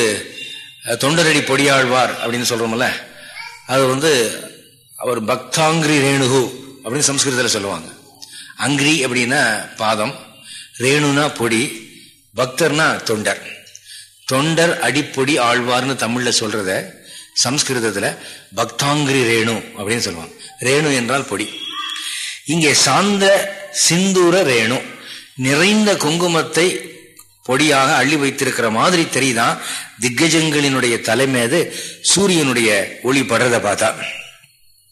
தொண்டரடி பொடியாழ்வார் அப்படின்னு சொல்றோம்ல அது வந்து அவர் பக்தாங்கிரி ரேணுகு அப்படின்னு சம்ஸ்கிருதத்தில் சொல்லுவாங்க. அங்கிரி அப்படின்னா பாதம் ரேணுனா பொடி பக்தர்னா தொண்டர். தொண்டர் அடிப்பொடி ஆழ்வார்னு தமிழில் சொல்றத சம்ஸ்கிருதத்தில் பக்தாங்கிரி ரேணு அப்படின்னு சொல்லுவாங்க. ரேணு என்றால் பொடி. இங்கே சாந்த சிந்தூர ரேணு நிறைந்த குங்குமத்தை பொடியாக அள்ளி வைத்திருக்கிற மாதிரி தெரியுதான் திக்கஜங்களினுடைய தலைமேது சூரியனுடைய ஒளி படுறத பார்த்தா.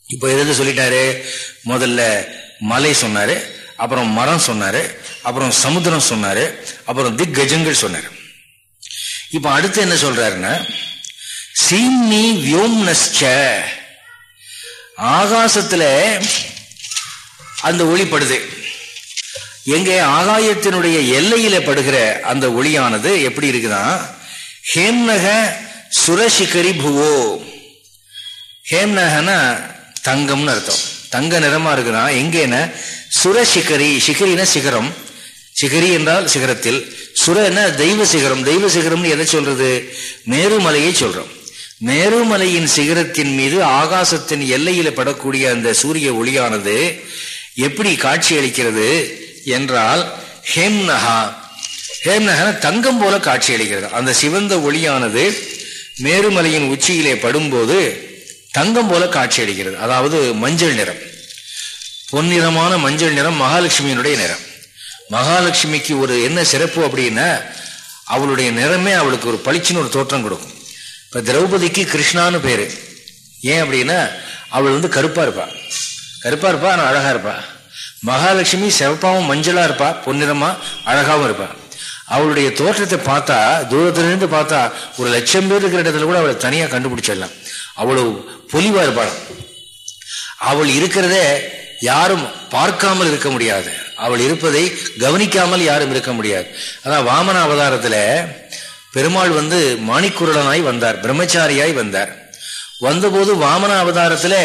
இப்ப எதாவது சொல்லிட்டாரு? முதல்ல மலை சொன்னாரு அப்புறம் மரம் சொன்னாரு அப்புறம் சமுத்திரம் சொன்னாரு அப்புறம் திக்கஜங்கள் சொன்னாரு. இப்ப அடுத்து என்ன சொல்றாருன்னா சீம்னி வியோம்னஸ்ச. ஆகாசத்துல அந்த ஒளிப்படுது எங்கே ஆகாயத்தினுடைய எல்லையில படுகிற அந்த ஒளியானது எப்படி இருக்குதான் ஹேம்நக சுரசிகரி புவோ. ஹேம்நகனா தங்கம்னு அர்த்தம். தங்க நிறமா இருக்குதான் எங்கேன? சுரசிகரி சிகரின சிகரம். சிகரி என்றால் சிகரத்தில். சுரன தெய்வ சிகரம். தெய்வ சிகரம்னு எதை சொல்றது? மேருமலையை சொல்றோம். மேருமலையின் சிகரத்தின் மீது ஆகாசத்தின் எல்லையில படக்கூடிய அந்த சூரிய ஒளியானது எப்படி காட்சி அளிக்கிறது என்றால் ஹேம்னஹா. ஹேம்நகரம் தங்கம் போல காட்சி அளிக்கிறது. அந்த சிவந்த ஒளியானது மேருமலையின் உச்சியிலே படும்போது தங்கம் போல காட்சி அளிக்கிறது. அதாவது மஞ்சள் நிறம். பொன்னிறமான மஞ்சள் நிறம் மகாலட்சுமியினுடைய நிறம். மகாலட்சுமிக்கு ஒரு என்ன சிறப்பு அப்படின்னா அவளுடைய நிறமே அவளுக்கு ஒரு பளிச்சுன்னு ஒரு தோற்றம் கொடுக்கும். இப்போ திரௌபதிக்கு கிருஷ்ணான்னு பேர். ஏன் அப்படின்னா அவள் வந்து கருப்பா இருப்பாள் கருப்பா இருப்பா ஆனால் அழகா இருப்பாள் மகாலட்சுமி சிவப்பாவும் மஞ்சளா இருப்பா பொன்னிறமா அழகாவும் இருப்பா. அவளுடைய தோற்றத்தை பார்த்தா தூரத்திலிருந்து பார்த்தா ஒரு லட்சம் பேர் இருக்கிற இடத்துல கூட அவளை தனியா கண்டுபிடிச்சிடலாம். அவ்வளவு பொலிவா இருப்பாள் அவள் இருக்கிறதே யாரும் பார்க்காமல் இருக்க முடியாது. அவள் இருப்பதை கவனிக்காமல் யாரும் இருக்க முடியாது. அதான் வாமன அவதாரத்துல பெருமாள் வந்து மாணிக்குருடனாய் வந்தார் பிரம்மச்சாரியாய் வந்தார். வந்தபோது வாமன அவதாரத்துல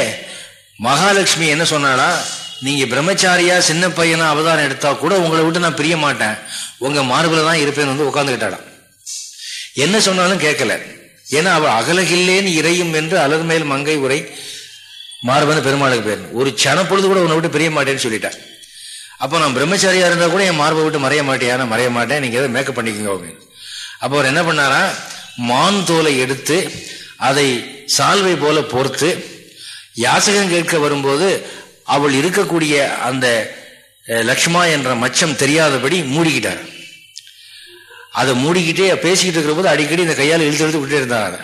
மகாலட்சுமி என்ன சொன்னானா நீங்க பிரம்மச்சாரியா சின்ன பையனா அவதாரம் எடுத்தா கூட உங்களை விட்டு நான் பிரிய மாட்டேன். உங்க மார்பில தான் இருப்பேன் வந்து உட்காந்துக்கிட்டாளாம் என்ன சொன்னாலும் கேட்கல. ஏன்னா அவள் அகலகில்லேன்னு இறையும் என்று அலர் மேல் மங்கை உரை மார்பன பெருமாளுக்கு பேர். ஒரு சனப்பொழுது கூட உன்னை விட்டு பிரிய மாட்டேன்னு சொல்லிட்டேன் அப்போ நான் பிரம்மச்சாரியா இருந்தா கூட என் மார்பை விட்டு மறைய மாட்டேன் நான் மறைய மாட்டேன். நீங்க எதாவது மேக்கப் பண்ணிக்கோங்க அப்படின்னு. அப்போ அவர் என்ன பண்ணாரா? மான் தோலை எடுத்து அதை சால்வை போல போர்த்து யாசகம் கேட்க வரும்போது அவள் இருக்கக்கூடிய அந்த லக்ஷ்மா என்ற மச்சம் தெரியாதபடி மூடிக்கிட்டார். அதை மூடிக்கிட்டே பேசிக்கிட்டு இருக்கிற போது அடிக்கடி இந்த கையால் இழுத்து இழுத்து விட்டுட்டே இருந்தாங்க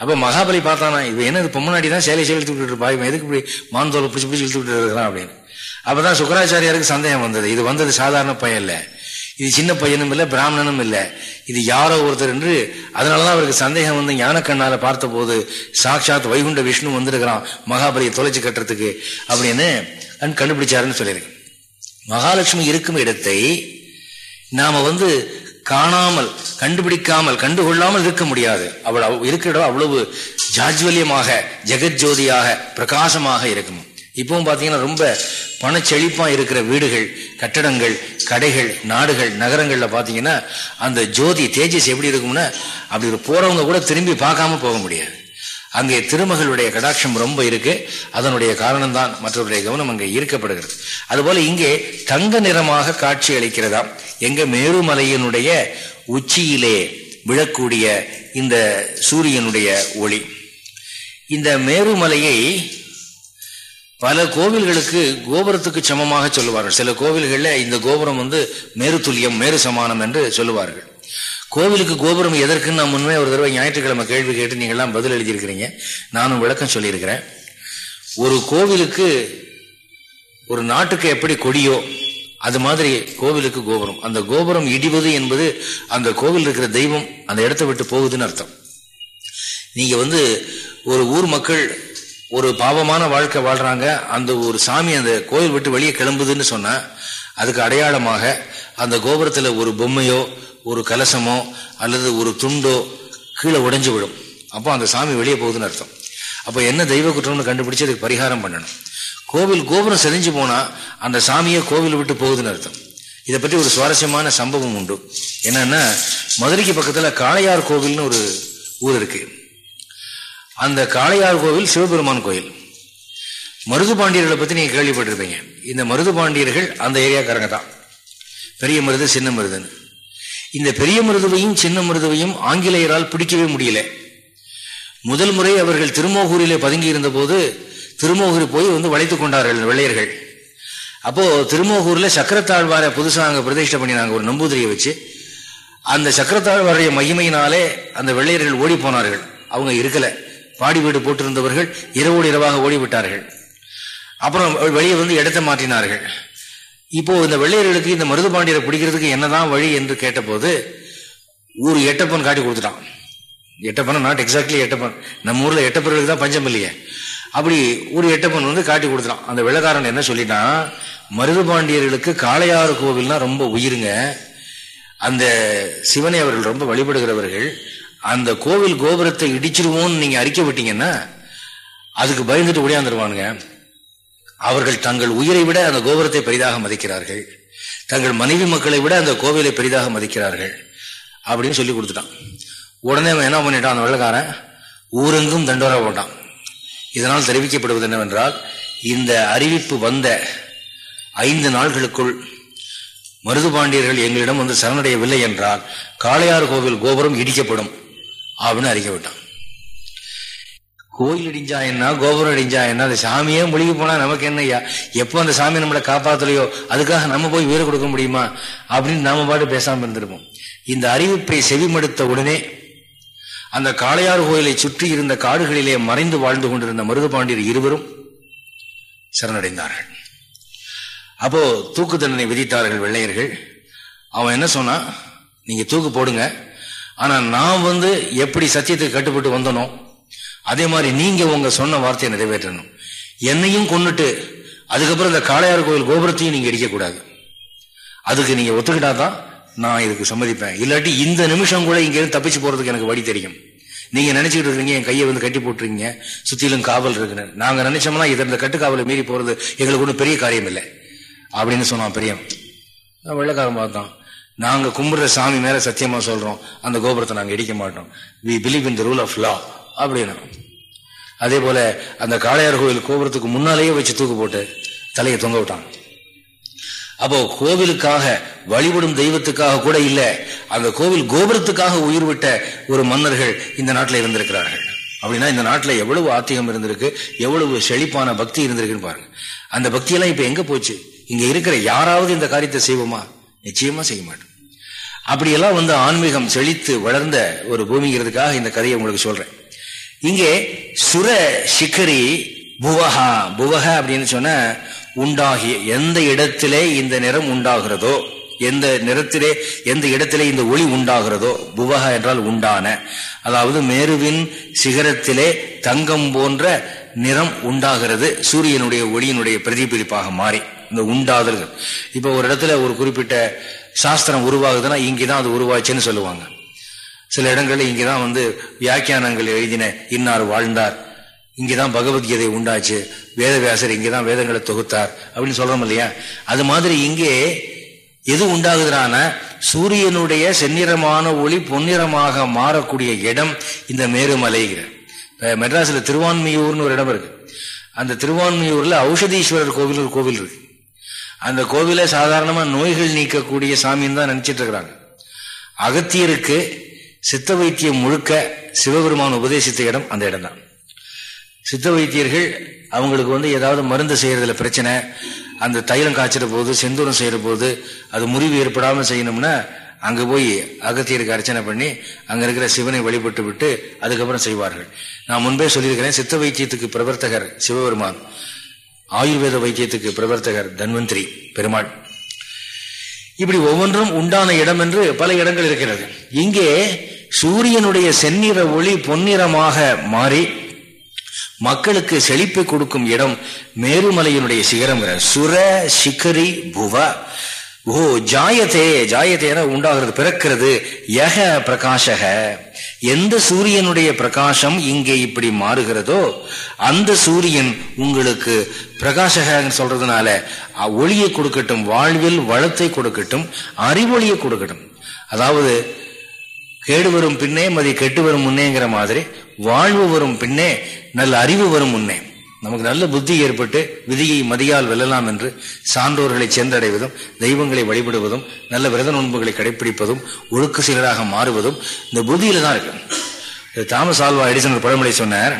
அப்போ மகாபலி பார்த்தானா இவன் என்ன பொம்மநாடி தான் சேலை சேலை இழுத்து விட்டுருப்பா இவன் எதுக்கு இப்படி மாந்தோலை பிடிச்சி பிடிச்சி இழுத்து விட்டு இருக்கிறான்? அப்படின்னு. அப்போ தான் சுக்கராச்சாரியாருக்கு சந்தேகம் வந்தது. இது வந்தது சாதாரண பயன் இல்லை இது சின்ன பையனும் இல்லை பிராமணனும் இல்லை. இது யாரோ ஒருத்தர் என்று அதனாலதான் அவருக்கு சந்தேகம் வந்து ஞான கண்ணால பார்த்த போது சாட்சாத் வைகுண்ட விஷ்ணு வந்திருக்கிறான் மகாபலியை தொலைச்சு கட்டுறதுக்கு அப்படின்னு கண்டுபிடிச்சாருன்னு சொல்லியிருக்கு. மகாலட்சுமி இருக்கும் இடத்தை நாம வந்து காணாமல் கண்டுபிடிக்காமல் கண்டுகொள்ளாமல் இருக்க முடியாது. அவள் இருக்கிற இடம் அவ்வளவு ஜாஜ்வல்யமாக ஜெகஜோதியாக பிரகாசமாக இருக்கும். இப்பவும் பார்த்தீங்கன்னா ரொம்ப பணச்செழிப்பாக இருக்கிற வீடுகள் கட்டடங்கள் கடைகள் நாடுகள் நகரங்களில் பார்த்தீங்கன்னா அந்த ஜோதி தேஜஸ் எப்படி இருக்கும்னா அப்படி போகிறவங்க கூட திரும்பி பார்க்காம போக முடியாது. அங்கே திருமகளுடைய கடாட்சம் ரொம்ப இருக்கு. அதனுடைய காரணம்தான் மற்றவருடைய கவனம் அங்கே ஈர்க்கப்படுகிறது. அதுபோல இங்கே தங்க நிறமாக காட்சி அளிக்கிறதாம் எங்க மேருமலையினுடைய உச்சியிலே விழக்கூடிய இந்த சூரியனுடைய ஒளி. இந்த மேருமலையை பல கோவில்களுக்கு கோபுரத்துக்கு சமமாக சொல்லுவார்கள். சில கோவில்களில் இந்த கோபுரம் வந்து மேரு துல்லியம் மேரு சமானம் என்று சொல்லுவார்கள். கோவிலுக்கு கோபுரம் எதற்குன்னு நான் முன்மே ஒரு தடவை ஞாயிற்றுக்கிழமை கேள்வி கேட்டு நீங்கள்லாம் பதில் எழுதியிருக்கிறீங்க. நானும் விளக்கம் சொல்லியிருக்கிறேன். ஒரு கோவிலுக்கு ஒரு நாட்டுக்கு எப்படி கொடியோ அது மாதிரி கோவிலுக்கு கோபுரம். அந்த கோபுரம் இடிவது என்பது அந்த கோவில் இருக்கிற தெய்வம் அந்த இடத்த விட்டு போகுதுன்னு அர்த்தம். நீங்க வந்து ஒரு ஊர் மக்கள் ஒரு பாவமான வாழ்க்கை வாழ்றாங்க. அந்த ஒரு சாமி அந்த கோயில் விட்டு வெளியே கிளம்புதுன்னு சொன்னா அதுக்கு அடையாளமாக அந்த கோபுரத்துல ஒரு பொம்மையோ ஒரு கலசமோ அல்லது ஒரு துண்டோ கீழே உடைஞ்சு விடும். அப்போ அந்த சாமி வெளியே போகுதுன்னு அர்த்தம். அப்போ என்ன தெய்வ குற்றம்னு கண்டுபிடிச்சு அதுக்கு பரிகாரம் பண்ணணும். கோவில் கோபுரம் செதிஞ்சு போனா அந்த சாமியை கோவில் விட்டு போகுதுன்னு அர்த்தம். இதை பற்றி ஒரு சுவாரஸ்யமான சம்பவம் உண்டு. என்னன்னா மதுரைக்கு பக்கத்துல காளையார் கோவில்னு ஒரு ஊர் இருக்கு. அந்த காளையார் கோவில் சிவபெருமான் கோயில். மருது பாண்டியர்களை பற்றி நீங்கள் கேள்விப்பட்டிருப்பீங்க. இந்த மருது பாண்டியர்கள் அந்த ஏரியாக்காரங்க தான். பெரிய மருது சின்ன மருதுன்னு. இந்த பெரிய மருதுவையும் சின்ன மருதுவையும் ஆங்கிலேயரால் பிடிக்கவே முடியல. முதல் முறை அவர்கள் திருமோகூரிலே பதுங்கி இருந்தபோது திருமோகூர் போய் வந்து வளைத்து கொண்டார்கள் வெள்ளையர்கள். அப்போது திருமோகூரில் சக்கரத்தாழ்வாரை புதுசாக அங்கே பிரதிஷ்டை பண்ணினாங்க ஒரு நம்பூதிரியை வச்சு. அந்த சக்கரத்தாழ்வாருடைய மகிமையினாலே அந்த வெள்ளையர்கள் ஓடி போனார்கள். அவங்க இருக்கலை. பாடி வீடு போட்டிருந்தவர்கள் இரவோடு இரவாக ஓடிவிட்டார்கள். அப்புறம் வெளியே வந்து இடத்தை மாற்றினார்கள். இப்போ இந்த வெள்ளையர்களுக்கு இந்த மருது பாண்டியரை பிடிக்கிறதுக்கு என்னதான் வழி என்று கேட்டபோது ஊர் எட்டப்பன் காட்டி கொடுத்துட்டான். Ettappan not exactly Ettappan. நம்ம ஊர்ல எட்டப்பர்களுக்கு தான் பஞ்சம் இல்லையே. அப்படி ஒரு எட்டப்பன் வந்து காட்டி கொடுத்துட்டான். அந்த வெள்ளக்காரன் என்ன சொல்லிட்டான்? மருதுபாண்டியர்களுக்கு காளையாறு கோவில்னா ரொம்ப உயிருங்க. அந்த சிவனை அவர்கள் ரொம்ப வழிபடுகிறவர்கள். அந்த கோவில் கோபுரத்தை இடிச்சிருவோம்னு நீங்க அறிக்கை விட்டீங்கன்னா அதுக்கு பயந்துட்டு ஒடியாந்துருவானுங்க அவர்கள் தங்கள் உயிரை விட அந்த கோபுரத்தை பெரிதாக மதிக்கிறார்கள். தங்கள் மனைவி மக்களை விட அந்த கோவிலை பெரிதாக மதிக்கிறார்கள். அப்படின்னு சொல்லி கொடுத்துட்டான். உடனே அவன் என்ன பண்ணிட்டான் அந்த வெள்ளக்காரன்? ஊரெங்கும் தண்டோரா போட்டான். இதனால் தெரிவிக்கப்படுவது என்னவென்றால் இந்த அறிவிப்பு வந்த ஐந்து நாள்களுக்குள் மருது பாண்டியர்கள் எங்களிடம் வந்து சரணடையவில்லை என்றால் காளையார் கோவில் கோபுரம் இடிக்கப்படும். அப்படின்னு அறிக்கை விட்டான். கோயில் இடிஞ்சா என்ன கோபுரம் இடிஞ்சா என்ன அந்த சாமியே முழுகி போனா நமக்கு என்னையா எப்போ அந்த சாமி நம்மளை காப்பாத்தலையோ அதுக்காக நம்ம போய் வீடு கொடுக்க முடியுமா? அப்படின்னு நாம பாட்டு பேசாம இருந்திருப்போம். இந்த அறிவிப்பை செவிமடுத்த உடனே அந்த காளையார் கோயிலை சுற்றி இருந்த காடுகளிலே மறைந்து வாழ்ந்து கொண்டிருந்த மருதுபாண்டியர் இருவரும் சரணடைந்தார்கள். அப்போ தூக்கு தண்டனை விதித்தார்கள் வெள்ளையர்கள். அவன் என்ன சொன்னா நீங்க தூக்கு போடுங்க. ஆனா நான் வந்து எப்படி சத்தியத்துக்கு கட்டுப்பட்டு வந்தனோ அதே மாதிரி நீங்க உங்க சொன்ன வார்த்தையை நிறைவேற்றணும். என்னையும் கொண்டுட்டு அதுக்கப்புறம் இந்த காளையார் கோவில் கோபுரத்தையும் நீங்க இடிக்கக்கூடாது. அதுக்கு நீங்க ஒத்துக்கிட்டாதான் நான் இதுக்கு சம்மதிப்பேன். இல்லாட்டி இந்த நிமிஷம் கூட இங்கேருந்து தப்பிச்சு போறதுக்கு எனக்கு வழி தெரியும். நீங்க நினைச்சுட்டு இருக்கீங்க என் கையை வந்து கட்டி போட்டுருக்கீங்க சுத்திலும் காவல் இருக்குன்னு நாங்க நினைச்சோம்னா இதை இந்த கட்டுக்காவலை மீறி போறது எங்களுக்கு ஒன்றும் பெரிய காரியம் இல்லை அப்படின்னு சொன்னான் பெரியம் வெள்ளக்காரன் பார்த்தான். நாங்க கும்பிடுற சாமி மேல சத்தியமா சொல்றோம். அந்த கோபுரத்தை நாங்க இடிக்க மாட்டோம். We believe in the rule of law அப்படின்னு. அதே போல அந்த காளையார் கோவில் கோபுரத்துக்கு முன்னாலேயே வச்சு தூக்கு போட்டு தலையை தொங்க விட்டான் அப்போ கோவிலுக்காக வழிபடும் தெய்வத்துக்காக கூட இல்ல அந்த கோவில் கோபுரத்துக்காக உயிர் விட்ட ஒரு மன்னர்கள் இந்த நாட்டில் இருந்திருக்கிறார்கள். அப்படின்னா இந்த நாட்டில் எவ்வளவு ஆத்திகம் இருந்திருக்கு எவ்வளவு செழிப்பான பக்தி இருந்திருக்குன்னு பாருங்க. அந்த பக்தியெல்லாம் இப்ப எங்க போச்சு? இங்க இருக்கிற யாராவது இந்த காரியத்தை செய்வோமா? நிச்சயமா செய்ய மாட்டோம். அப்படியெல்லாம் வந்து ஆன்மீகம் செழித்து வளர்ந்த ஒரு பூமிங்கிறதுக்காக இந்த கதையை உங்களுக்கு சொல்றேன். இங்கே சுர சிக்கரி புவஹா புவக அப்படின்னு சொன்ன உண்டாகி எந்த இடத்திலே இந்த நிறம் உண்டாகிறதோ எந்த நிறத்திலே எந்த இடத்திலே இந்த ஒளி உண்டாகிறதோ புவக என்றால் உண்டான அதாவது மேருவின் சிகரத்திலே தங்கம் போன்ற நிறம் உண்டாகிறது சூரியனுடைய ஒளியினுடைய பிரதிபலிப்பாக மாறி. இந்த உண்டாதல்கள். இப்போ ஒரு இடத்துல ஒரு குறிப்பிட்ட சாஸ்திரம் உருவாகுதுன்னா இங்கேதான் அது உருவாச்சுன்னு சொல்லுவாங்க. சில இடங்களில் இங்கேதான் வந்து வியாக்கியானங்கள் எழுதின இன்னார் வாழ்ந்தார். இங்கேதான் பகவத்கீதை உண்டாச்சு. வேதவியாசர் இங்கேதான் வேதங்களை தொகுத்தார் அப்படின்னு சொல்றோம் இல்லையா? அது மாதிரி இங்கே எது உண்டாகுதுனான சூரியனுடைய செந்நிறமான ஒளி பொன்னிறமாக மாறக்கூடிய இடம் இந்த மேருமலைகிற மெட்ராஸ்ல திருவான்மையூர்னு ஒரு இடம் இருக்கு. அந்த திருவான்மையூர்ல ஔஷதீஸ்வரர் கோவில் ஒரு கோவில் இருக்கு. அந்த கோவில சாதாரணமா நோய்கள் நீக்கக்கூடிய சாமின்னு தான் நினைச்சிட்டு இருக்கிறாங்க. அகத்தியருக்கு சித்த வைத்தியம் முழுக்க சிவபெருமான் உபதேசித்த இடம் அந்த இடம் தான் சித்த வைத்தியர்கள் அவங்களுக்கு வந்து ஏதாவது மருந்து செய்யறதுல பிரச்சனை அந்த தைலம் காய்ச்சிற போது செந்தூரம் செய்யற போது அது முறிவு ஏற்படாமல் செய்யணும்னா அங்க போய் அகத்தியருக்கு அர்ச்சனை பண்ணி அங்க இருக்கிற சிவனை வழிபட்டு விட்டு அதுக்கப்புறம் செய்வார்கள். நான் முன்பே சொல்லியிருக்கிறேன் சித்த வைத்தியத்துக்கு பிரவர்த்தகர் சிவபெருமான். ஆயுர்வேத வைத்தியத்துக்கு பிரவர்த்தகர் தன்வந்திரி பெருமாள். இப்படி ஒவ்வொன்றும் உண்டான இடம் என்று பல இடங்கள் இருக்கிறது. இங்கே சூரியனுடைய செந்நிற ஒளி பொன்னிறமாக மாறி மக்களுக்கு செழிப்பு கொடுக்கும் இடம் மேருமலையினுடைய சிகரம் சுர சிகரி புவ ஓ ஜாயத்தே ஜாயத்தேன உண்டாகிறது பிறக்கிறது. யக பிரகாஷக. எந்த சூரியனுடைய பிரகாசம் இங்கே இப்படி மாறுகிறதோ அந்த சூரியன் உங்களுக்கு பிரகாசகன்னு சொல்றதுனால ஒளியை கொடுக்கட்டும் வாழ்வில் வளத்தை கொடுக்கட்டும் அறிவொளியை கொடுக்கட்டும். அதாவது கேடு வரும் பின்னே மதி கெட்டு வரும் முன்னேங்கிற மாதிரி வாழ்வு வரும் பின்னே நல்ல அறிவு வரும் முன்னே. நமக்கு நல்ல புத்தி ஏற்பட்டு விதியை மதியால் வெல்லலாம் என்று சான்றோர்களை சென்றடைவதும் தெய்வங்களை வழிபடுவதும் நல்ல விரத நோன்புகளை கடைபிடிப்பதும் ஒழுக்க சீலராக மாறுவதும் இந்த புத்தியில தான் இருக்கு. தாமஸ் ஆல்வா எடிசன் பழமொழி சொன்னார்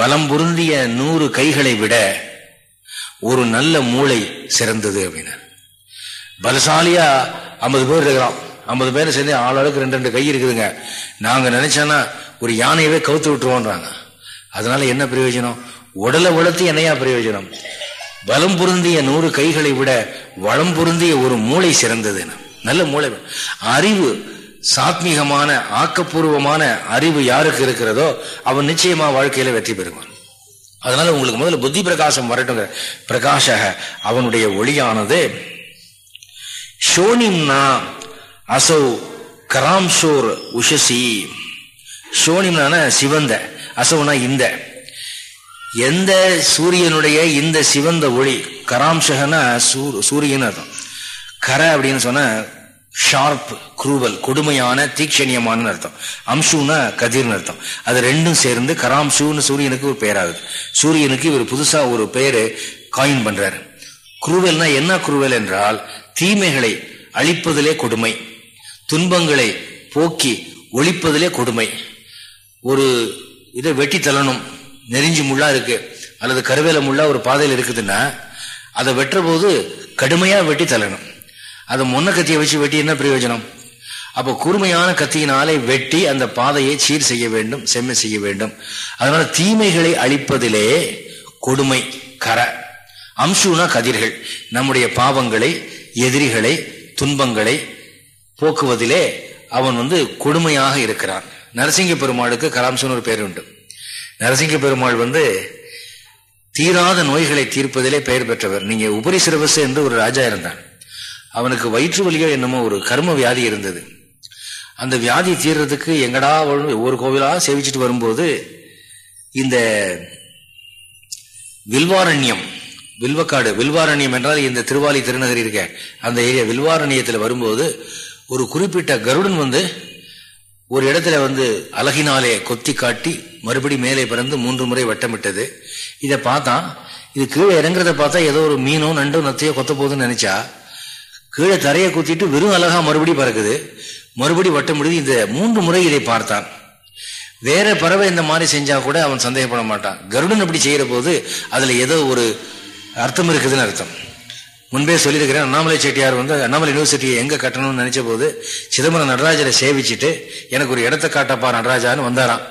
பலம் பொருந்திய நூறு கைகளை விட ஒரு நல்ல மூளை சிறந்தது அப்படின்னார். பலசாலியா ஐம்பது பேர் இருக்கிறோம் ஐம்பது பேர் சேர்ந்து ஆளாளுக்கு ரெண்டு ரெண்டு கை இருக்குதுங்க. நாங்க நினைச்சோன்னா ஒரு யானையவே கவுத்து விட்டுருவோன்றாங்க. அதனால என்ன பிரயோஜனம்? உடலை வளர்த்து என்னையா பிரயோஜனம்? பலம் பொருந்திய நூறு கைகளை விட வளம் பொருந்திய ஒரு மூளை சிறந்தது. நல்ல மூளை. அறிவு சாத்மீகமான ஆக்கப்பூர்வமான அறிவு யாருக்கு இருக்கிறதோ அவன் நிச்சயமா வாழ்க்கையில வெற்றி பெறுவான். அதனால உங்களுக்கு முதல்ல புத்தி பிரகாசம் வரட்டுங்க பிரகாஷக அவனுடைய ஒளியானது. ஷோனிம்னா அசௌ கராம்சோர் உஷசி. ஷோனிம்னான சிவந்த அசோனா இந்த. எந்த சூரியனுடைய இந்த சிவந்த ஒளி கராம்சகனா சூரியன் அர்த்தம். கரை அப்படின்னு சொன்ன ஷார்ப் குரூவல் கொடுமையான தீக்ஷணியமான அர்த்தம். அம்சுனா கதிர்னு அர்த்தம். அது ரெண்டும் சேர்ந்து கராம்சுன்னு சூரியனுக்கு ஒரு பெயராகுது. சூரியனுக்கு இவர் புதுசா ஒரு பெயரு காயின் பண்றாரு. குரூவல்னா என்ன குரூவல் என்றால் தீமைகளை அழிப்பதிலே கொடுமை துன்பங்களை போக்கி ஒழிப்பதிலே கொடுமை. ஒரு இதை வெட்டி தள்ளணும் நெறிஞ்சி முள்ளா இருக்கு அல்லது கருவேல முள்ளா ஒரு பாதையில் இருக்குதுன்னா அதை வெட்டுற போது கடுமையா வெட்டி தள்ளணும். அதை முன்ன கத்தியை வச்சு வெட்டி என்ன பிரயோஜனம்? அப்போ கூர்மையான கத்தியினாலே வெட்டி அந்த பாதையை சீர் செய்ய வேண்டும் செம்மை செய்ய வேண்டும். அதனால தீமைகளை அழிப்பதிலே கொடுமை கர. அம்சுனா கதிர்கள். நம்முடைய பாவங்களை எதிரிகளை துன்பங்களை போக்குவதிலே அவன் வந்து கொடுமையாக இருக்கிறான். நரசிங்க பெருமாளுக்கு கராம்சுன்னு ஒரு பேர் உண்டு நரசிங்க பெருமாள் வந்து தீராத நோய்களை தீர்ப்பதிலே பெயர் பெற்றவர். நீங்க உபரி சிறவசு என்று ஒரு ராஜா இருந்தான். அவனுக்கு வயிற்று வலியோ என்னமோ ஒரு கர்ம வியாதி இருந்தது. அந்த வியாதி தீர்றதுக்கு எங்கடா ஒவ்வொரு கோவிலா சேவிச்சுட்டு வரும்போது இந்த வில்வாரண்யம் வில்வக்காடு வில்வாரண்யம் என்றால் இந்த திருவாலி திருநகர் இருக்க அந்த ஏரியா வில்வாரண்யத்தில் வரும்போது ஒரு குறிப்பிட்ட கருடன் வந்து ஒரு இடத்துல வந்து அழகினாலே கொத்தி காட்டி மறுபடி மேலே பிறந்து மூன்று முறை வட்டமிட்டது. இதை பார்த்தா இது கீழே இறங்குறத பார்த்தா ஏதோ ஒரு மீனோ நண்டோ நத்தையோ கொத்த போகுதுன்னு நினைச்சா கீழே தரையை குத்திட்டு வெறும் அழகா மறுபடி பறக்குது. மறுபடி வட்டம் இந்த மூன்று முறை இதை பார்த்தான். வேற பறவை இந்த மாதிரி செஞ்சா கூட அவன் சந்தேகப்பட மாட்டான். கருடன் அப்படி செய்யற போது அதுல ஏதோ ஒரு அர்த்தம் இருக்குதுன்னு அர்த்தம். முன்பே சொல்லியிருக்கிறேன் அண்ணாமலை செட்டியார் வந்து அண்ணாமலை யூனிவர்சிட்டியை எங்கே கட்டணும்னு நினைச்ச போது சிதம்பரம் நடராஜரை சேவிச்சுட்டு எனக்கு ஒரு இடத்த காட்டப்பா நடராஜான்னு வந்தாராம்.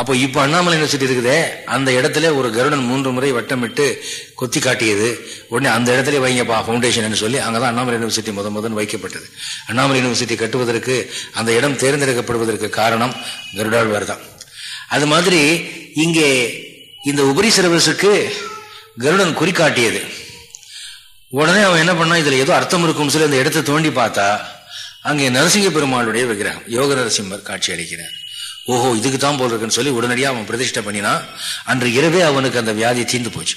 அப்போ இப்போ அண்ணாமலை யூனிவர்சிட்டி இருக்குதே. அந்த இடத்துல ஒரு கருடன் மூன்று முறை வட்டமிட்டு கொத்தி காட்டியது. உடனே அந்த இடத்துல வைங்கப்பா ஃபவுண்டேஷன் சொல்லி அங்கே தான் அண்ணாமலை யூனிவர்சிட்டி முத முதன் வைக்கப்பட்டது. அண்ணாமலை யூனிவர்சிட்டி கட்டுவதற்கு அந்த இடம் தேர்ந்தெடுக்கப்படுவதற்கு காரணம் கருடாழ்வார் தான். அது மாதிரி இங்கே இந்த உபரி சிலபஸுக்கு கருடன் குறிக்காட்டியது உடனே அவன் என்ன பண்ணான்? இதில் ஏதோ அர்த்தம் இருக்கும்னு சொல்லி அந்த இடத்தை தோண்டி பார்த்தா அங்கே நரசிங்க பெருமாளுடைய விக்கிரகம் யோக நரசிம்மர் காட்சி அளிக்கிறார். ஓஹோ இதுக்கு தான் போல் இருக்குன்னு சொல்லி உடனடியாக அவன் பிரதிஷ்டை பண்ணினான் அன்று இரவே அவனுக்கு அந்த வியாதி தீர்ந்து போச்சு.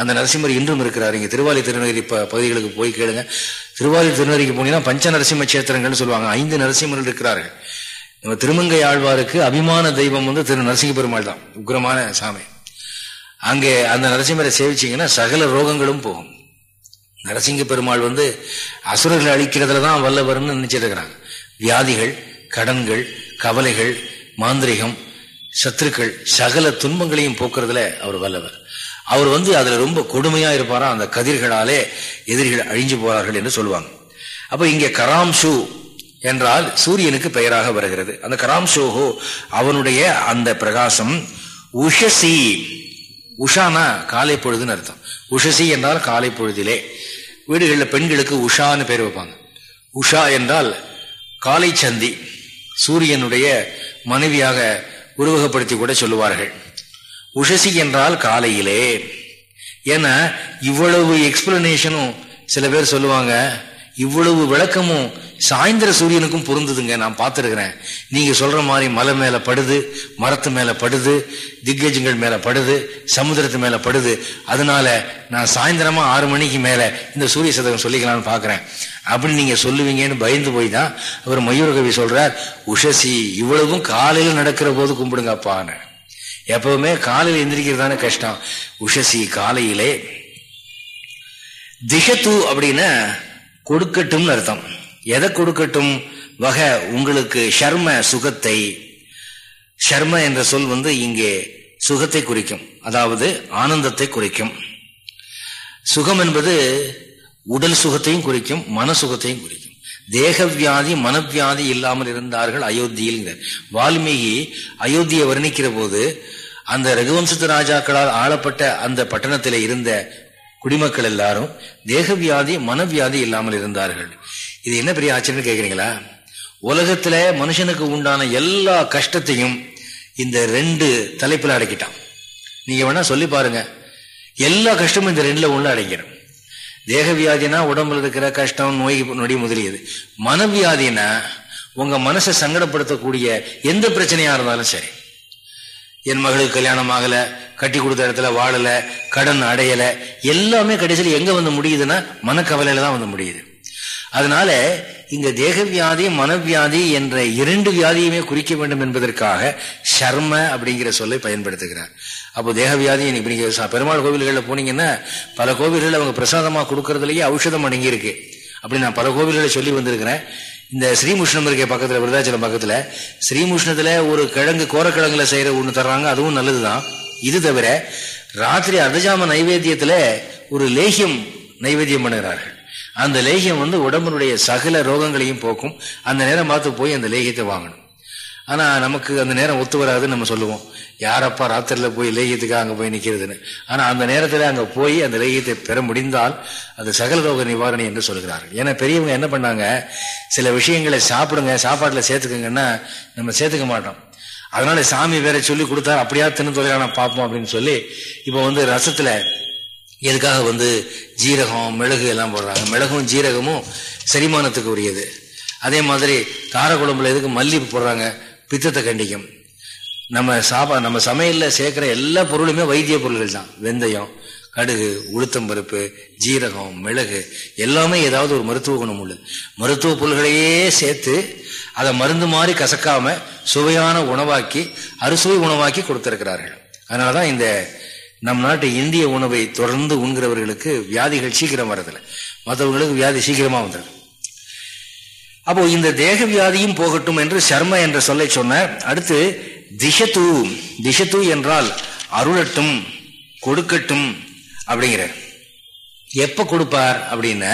அந்த நரசிம்மர் இன்றும் இருக்கிறார். இங்கே திருவாலி திருநகரி பகுதிகளுக்கு போய் கேளுங்க. திருவாலி திருநகரிக்கு போனீங்கன்னா பஞ்ச நரசிம்ம கஷேத்திரங்கள்னு சொல்லுவாங்க. ஐந்து நரசிம்மர்கள் இருக்கிறார்கள். நம்ம திருமங்கை ஆழ்வாருக்கு அபிமான தெய்வம் வந்து திரு நரசிங்க பெருமாள் தான். உக்ரமான சாமி. அங்கே அந்த நரசிம்மரை சேவிச்சிங்கன்னா சகல ரோகங்களும் போகும். நரசிங்க பெருமாள் வந்து அசுரர்களை அழிக்கிறதுல தான் வல்லவர்னு நினைச்சிருக்கிறாங்க வியாதிகள் கடன்கள் கவலைகள் மாந்திரிகம் சத்துருக்கள் சகல துன்பங்களையும் போக்குறதுல அவர் வல்லவர். அவர் வந்து அதுல ரொம்ப கொடுமையா இருப்பாரா? அந்த கதிர்களாலே எதிரிகள் அழிஞ்சு போறார்கள் என்று சொல்லுவாங்க. அப்ப இங்க கராம்சு என்றால் சூரியனுக்கு பெயராக வருகிறது. அந்த கராம்சோஹோ அவனுடைய அந்த பிரகாசம் உஷசி உஷானா காலை பொழுதுன்னு அர்த்தம். உஷசி என்றால் காலை பொழுதிலே. வீடுகளில் பெண்களுக்கு உஷான்னு பேர் வைப்பாங்க. உஷா என்றால் காலை சந்தி சூரியனுடைய மனைவியாக உருவகப்படுத்தி கூட சொல்லுவார்கள். உஷசி என்றால் காலையிலே. ஏன்னா இவ்வளவு எக்ஸ்பிளனேஷனும் சில பேர் சொல்லுவாங்க இவ்வளவு விளக்கமும் சாயந்தர சூரியனுக்கும் பொருந்ததுங்க நான் பார்த்துருக்கிறேன். நீங்க சொல்ற மாதிரி மலை மேல படுது மரத்து மேல படுது திக்கஜங்கள் மேல படுது சமுதிரத்து மேல படுது. அதனால நான் சாயந்தரமா ஆறு மணிக்கு மேல இந்த சூரிய சதகம் சொல்லிக்கலாம்னு பாக்குறேன் அப்படின்னு நீங்க சொல்லுவீங்கன்னு பயந்து போய் தான் அவர் மயூரகவி சொல்றார் உஷசி இவ்வளவும் காலையில் நடக்கிற போது கும்பிடுங்க அப்பான்னு எப்பவுமே காலையில் எந்திரிக்கிறதான கஷ்டம். உஷசி காலையிலே திகத்து அப்படின்னா கொடுக்கட்டும்னு அர்த்தம். எதை கொடுக்கட்டும்? வகை உங்களுக்கு ஷர்ம சுகத்தை. ஷர்ம என்ற சொல் வந்து இங்கே சுகத்தை குறிக்கும். அதாவது ஆனந்தத்தை குறிக்கும். சுகம் என்பது உடல் சுகத்தையும் குறிக்கும் மன சுகத்தையும் குறிக்கும். தேக வியாதி மனவியாதி இல்லாமல் இருந்தார்கள் அயோத்தியில் வால்மீகி அயோத்தியை வர்ணிக்கிற போது அந்த ரகுவம்சத்து ராஜாக்களால் ஆளப்பட்ட அந்த பட்டணத்தில் இருந்த குடிமக்கள் எல்லாரும் தேக வியாதி மனவியாதி இல்லாமல் இருந்தார்கள். இது என்ன பெரிய ஆச்சரியம் கேட்குறீங்களா? உலகத்துல மனுஷனுக்கு உண்டான எல்லா கஷ்டத்தையும் இந்த ரெண்டு தலைப்பில் அடக்கிட்டான். நீங்க வேணா சொல்லி பாருங்க. எல்லா கஷ்டமும் இந்த ரெண்டுல உள்ள அடங்கிடும். தேக வியாதினா உடம்புல இருக்கிற கஷ்டம் நோய் நொடி முதலியது. மனவியாதினா உங்க மனசை சங்கடப்படுத்தக்கூடிய எந்த பிரச்சனையா இருந்தாலும் சரி. என் மகளுக்கு கல்யாணம் ஆகல கட்டி கொடுத்த இடத்துல வாழல கடன் அடையல எல்லாமே கடைசியில் எங்க வந்து முடியுதுன்னா மனக்கவலையில தான் வந்து முடியுது. அதனால இங்க தேக வியாதி மனவியாதி என்ற இரண்டு வியாதியுமே குறிக்க வேண்டும் என்பதற்காக சர்ம அப்படிங்கிற சொல்லை பயன்படுத்துகிறார். அப்போ தேகவியாதி இன்னைக்கு நீங்கள் பெருமாள் கோவில்களில் போனீங்கன்னா பல கோவில்கள் அவங்க பிரசாதமாக கொடுக்கறதுலயே ஔஷதம் அடங்கியிருக்கு. அப்படி நான் பல கோவில்களை சொல்லி வந்திருக்கிறேன். இந்த ஸ்ரீமுஷ்ணம் இருக்க பக்கத்தில் விருதாச்சலம் பக்கத்தில் ஸ்ரீமுஷ்ணத்தில் ஒரு கிழங்கு கோரக்கிழங்குல செய்கிற ஒன்று தர்றாங்க அதுவும் நல்லதுதான். இது தவிர ராத்திரி அர்த்தஜாம நைவேத்தியத்தில் ஒரு லேகியம் நைவேத்தியம் பண்ணுகிறார்கள். அந்த லேகியம் வந்து உடம்புடைய சகல ரோகங்களையும் போக்கும். அந்த நேரம் பார்த்து போய் அந்த லேகியத்தை வாங்கணும். ஆனால் நமக்கு அந்த நேரம் ஒத்து வராதுன்னு நம்ம சொல்லுவோம். யாரப்பா ராத்திரியில் போய் லேகியத்துக்காக அங்கே போய் நிற்கிறதுன்னு ஆனால் அந்த நேரத்தில் அங்கே போய் அந்த லேகியத்தை பெற முடிந்தால் அது சகல ரோக நிவாரணி என்று சொல்கிறார்கள். ஏன்னா பெரியவங்க என்ன பண்ணாங்க? சில விஷயங்களை சாப்பிடுங்க சாப்பாட்டில் சேர்த்துக்குங்கன்னா நம்ம சேர்த்துக்க மாட்டோம். அதனால சாமி வேற சொல்லி கொடுத்தா அப்படியா தின்னு தொலைலான பார்ப்போம் அப்படின்னு சொல்லி இப்போ வந்து ரசத்தில் எதுக்காக வந்து ஜீரகம் மிளகு எல்லாம் போடுறாங்க. மிளகும் ஜீரகமும் செரிமானத்துக்கு உரியது. அதே மாதிரி காரக்குழம்புல எதுக்கு மல்லி போடுறாங்க? பித்தத்தை கண்டிக்கும். நம்ம சாப்பா நம்ம சமையலில் சேர்க்கிற எல்லா பொருளுமே வைத்திய பொருள்கள் தான். வெந்தயம் கடுகு உளுத்தம்பருப்பு ஜீரகம் மிளகு எல்லாமே ஏதாவது ஒரு மருத்துவ குணம் உள்ளது. மருத்துவ பொருள்களையே சேர்த்து அதை மருந்து மாதிரி கசக்காம சுவையான உணவாக்கி அறுசுவை உணவாக்கி கொடுத்திருக்கிறார்கள். அதனாலதான் இந்த நம் நாட்டு இந்திய உணவை தொடர்ந்து உண்கிறவர்களுக்கு வியாதிகள் சீக்கிரம் வரதில்லை. மற்றவர்களுக்கு வியாதி சீக்கிரமாக வந்துடும் அப்போ இந்த தேக வியாதியும் போகட்டும் என்று சர்ம என்ற சொல்லை சொன்னார் அடுத்து திஷத்து திஷத்து என்றால் அருளட்டும் கொடுக்கட்டும் அப்படிங்கிறார். எப்ப கொடுப்பார் அப்படின்னு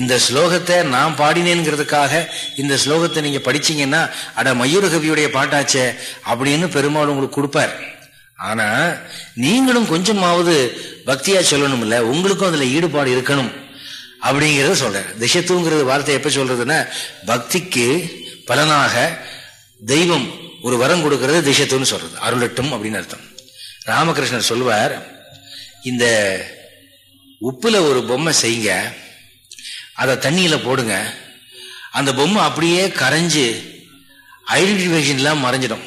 இந்த ஸ்லோகத்தை நான் பாடினேங்கிறதுக்காக இந்த ஸ்லோகத்தை நீங்க படிச்சீங்கன்னா அட மயூரகவியுடைய பாட்டாச்சே அப்படின்னு பெருமாள் உங்களுக்கு கொடுப்பார். ஆனா நீங்களும் கொஞ்சமாவது பக்தியா சொல்லணும் இல்ல உங்களுக்கும் அதுல ஈடுபாடு இருக்கணும். அப்படிங்கிறத சொல்றேன் திசத்துவங்கிறது வார்த்தை எப்ப சொல்றதுன்னா பக்திக்கு பலனாக தெய்வம் ஒரு வரம் கொடுக்கறது திசத்துன்னு சொல்றது. அருளட்டும் அப்படின்னு அர்த்தம். ராமகிருஷ்ணர் சொல்வார் இந்த உப்புல ஒரு பொம்மை செய்யுங்க அதை தண்ணியில போடுங்க அந்த பொம்மை அப்படியே கரைஞ்சு ஐடென்டிஃபிகேஷன்லாம் மறைஞ்சிடும்.